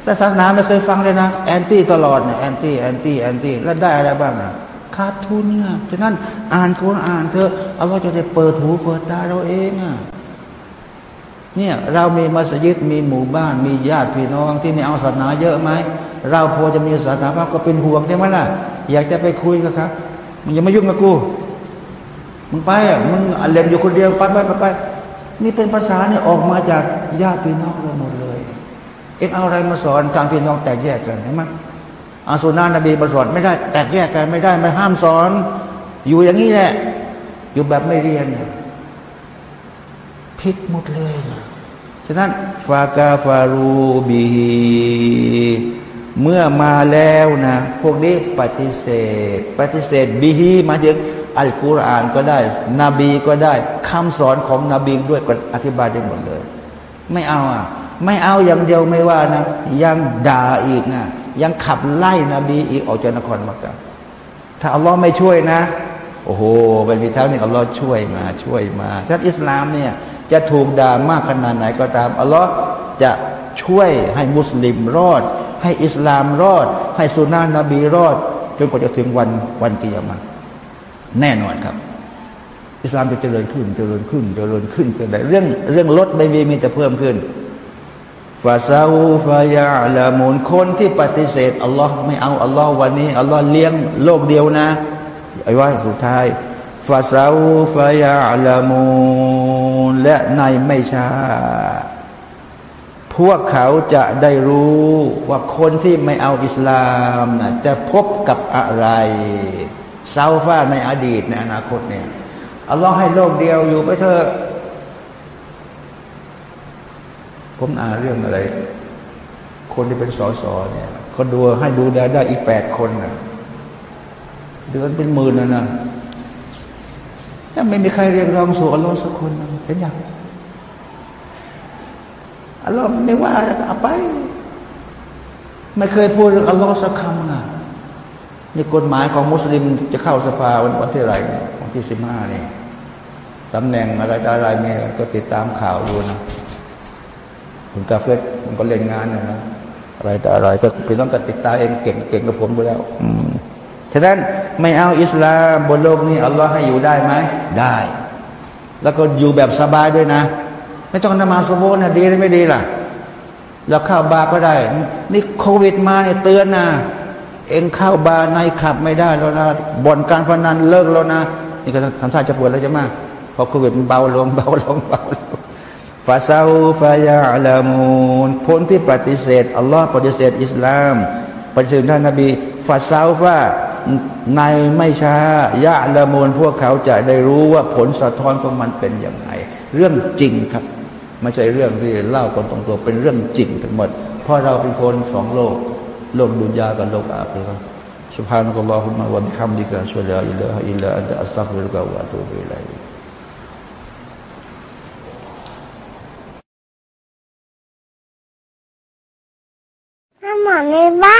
แต่ศาสนาไม่เคยฟังเลยนะแอนตี้ตลอดเนี่ยแอนตี้แอนตี้แอนตี้แล้วได้อะไรบ้างอะขาดทุนเนี่ยฉะนั้นอ่านกุรอานเถอะเอาว่าจะได้เปิดหูเปิดตาเราเองอะเนี่ยเรามีมัสยิดมีหมู่บ้าน มีญาติพี่น้องที่ไม่เอาศาสนาเยอะไหมเราพอจะมีศาสนาบ้างก็เป็นห่วงใช่ไหมล่ะ อยากจะไปคุยกับครับมันอย่ามายุ่งกับกู มึงไปอะมึงอเล่นอยู่คนเดียวไปไปไปไปนี่เป็นภาษาเนี่ยออกมาจากญาติพี่น้องเราหมดเลย เอ็งเอาอะไรมาสอนการพี่น้องแตกแยกกันเห็นไหมอาสุนานะบีมาสอนไม่ได้ แตกแยกกันไม่ได้ไม่ห้ามสอน อยู่อย่างนี้แหละ อยู่แบบไม่เรียนผิดหมดเลยฉะนั้นฟากาฟารูบีเมื่อมาแล้วนะ พวกนี้ปฏิเสธ ปฏิเสธบีฮีมาถึง อัลกุรอานก็ได้ นบีก็ได้คำสอนของนบีด้วยก็อธิบายได้หมดเลย ไม่เอาอะ ไม่เอาอย่างเดียวไม่ว่านะ ยังด่าอีกนะยังขับไล่นบีอีกออกจากนครมักกะถ้าอัลลอฮ์ไม่ช่วยนะ โอ้โหเป็นพิทักษ์นี่อัลลอฮ์ช่วยมาช่วยมาชาติอิสลามเนี่ยจะถูกด่ามากขนาดไหนก็ตามอัลลอฮ์จะช่วยให้มุสลิมรอด ให้อิสลามรอด ให้สุนานะนบีรอดจนกว่าจะถึงวันวันกิยามา แน่นอนครับ อิสลามจะเจริญขึ้น เจริญขึ้น เจริญขึ้นเจริญเรื่องเรื่องลดไม่มีมีแต่เพิ่มขึ้นฟาซาอูฟายาละมูลคนที่ปฏิเสธอัลลอฮ์ไม่เอาอัลลอฮ์วันนี้อัลลอฮ์เลี้ยงโลกเดียวนะไอ้ว่าสุดท้ายฟาซาอูฟายาละมูลและในไม่ช้าพวกเขาจะได้รู้ว่าคนที่ไม่เอาอิสลามนะจะพบกับอะไร ซาฟ้าในอดีตในอนาคตเนี่ยอัลลอฮ์ให้โลกเดียวอยู่ไปเถอะผมอ่านเรื่องอะไร คนที่เป็นสอสอเนี่ยเขาดูให้ดูได้ได้อีกแปดคนนะเดือนเป็นหมื่นนะนะถ้าไม่มีใครเรียกร้องสู่อัลลอฮ์สักคนเห็นยังอัลลอฮ์ไม่ว่าเอาไป ไม่เคยพูดเรื่องอัลลอฮ์สักคำนะ นี่กฎหมายของมุสลิมจะเข้าสภาวันวันที่ไรวันที่สิบห้านี่ตำแหน่งอะไรอะไรเนี่ยก็ติดตามข่าวอยู่นะคุณกาเฟตมันก็เล่นงานนะอะไรแต่อะไรก็พี่น้องก็ติดตามเองเก่งเก่งกับผมไปแล้ว อืมฉะนั้นไม่เอาอิสลามบนโลกนี้อัลลอฮ์ให้อยู่ได้ไหมได้ แล้วก็อยู่แบบสบายด้วยนะ ไม่ต้องนมาสโบนะดีหรือไม่ดีล่ะ แล้วเข้าบาร์ก็ได้ นี่โควิดมาเนี่ยเตือนนะ เองเข้าบาร์ในขับไม่ได้แล้วนะบ่อนการพนันเลิกแล้วนะ นี่ก็ทำท่าจะปวดแล้วใช่ไหมพอโควิดมันเบาลงเบาลงเบาลงฟาซาอูฟายาลามูนคนที่ปฏิเสธอัลลอฮ์ปฏิเสธอิสลาม ปฏิเสธท่านนบีฟาซาอูฟาในไม่ช้ายะละมูลพวกเขาจะได้รู้ว่าผลสะท้อนของมันเป็นอย่างไรเรื่องจริงครับไม่ใช่เรื่องที่เล่ากันตรงตัวเป็นเรื่องจริงทั้งหมด เพราะเราเป็นคนสองโลก โลกดุนยากับโลกอาคีร سبحانك اللهم وبحمدك أشهد أن لا إله إلا أنت أستغفرك وأتوب إليك หมอในบ้าน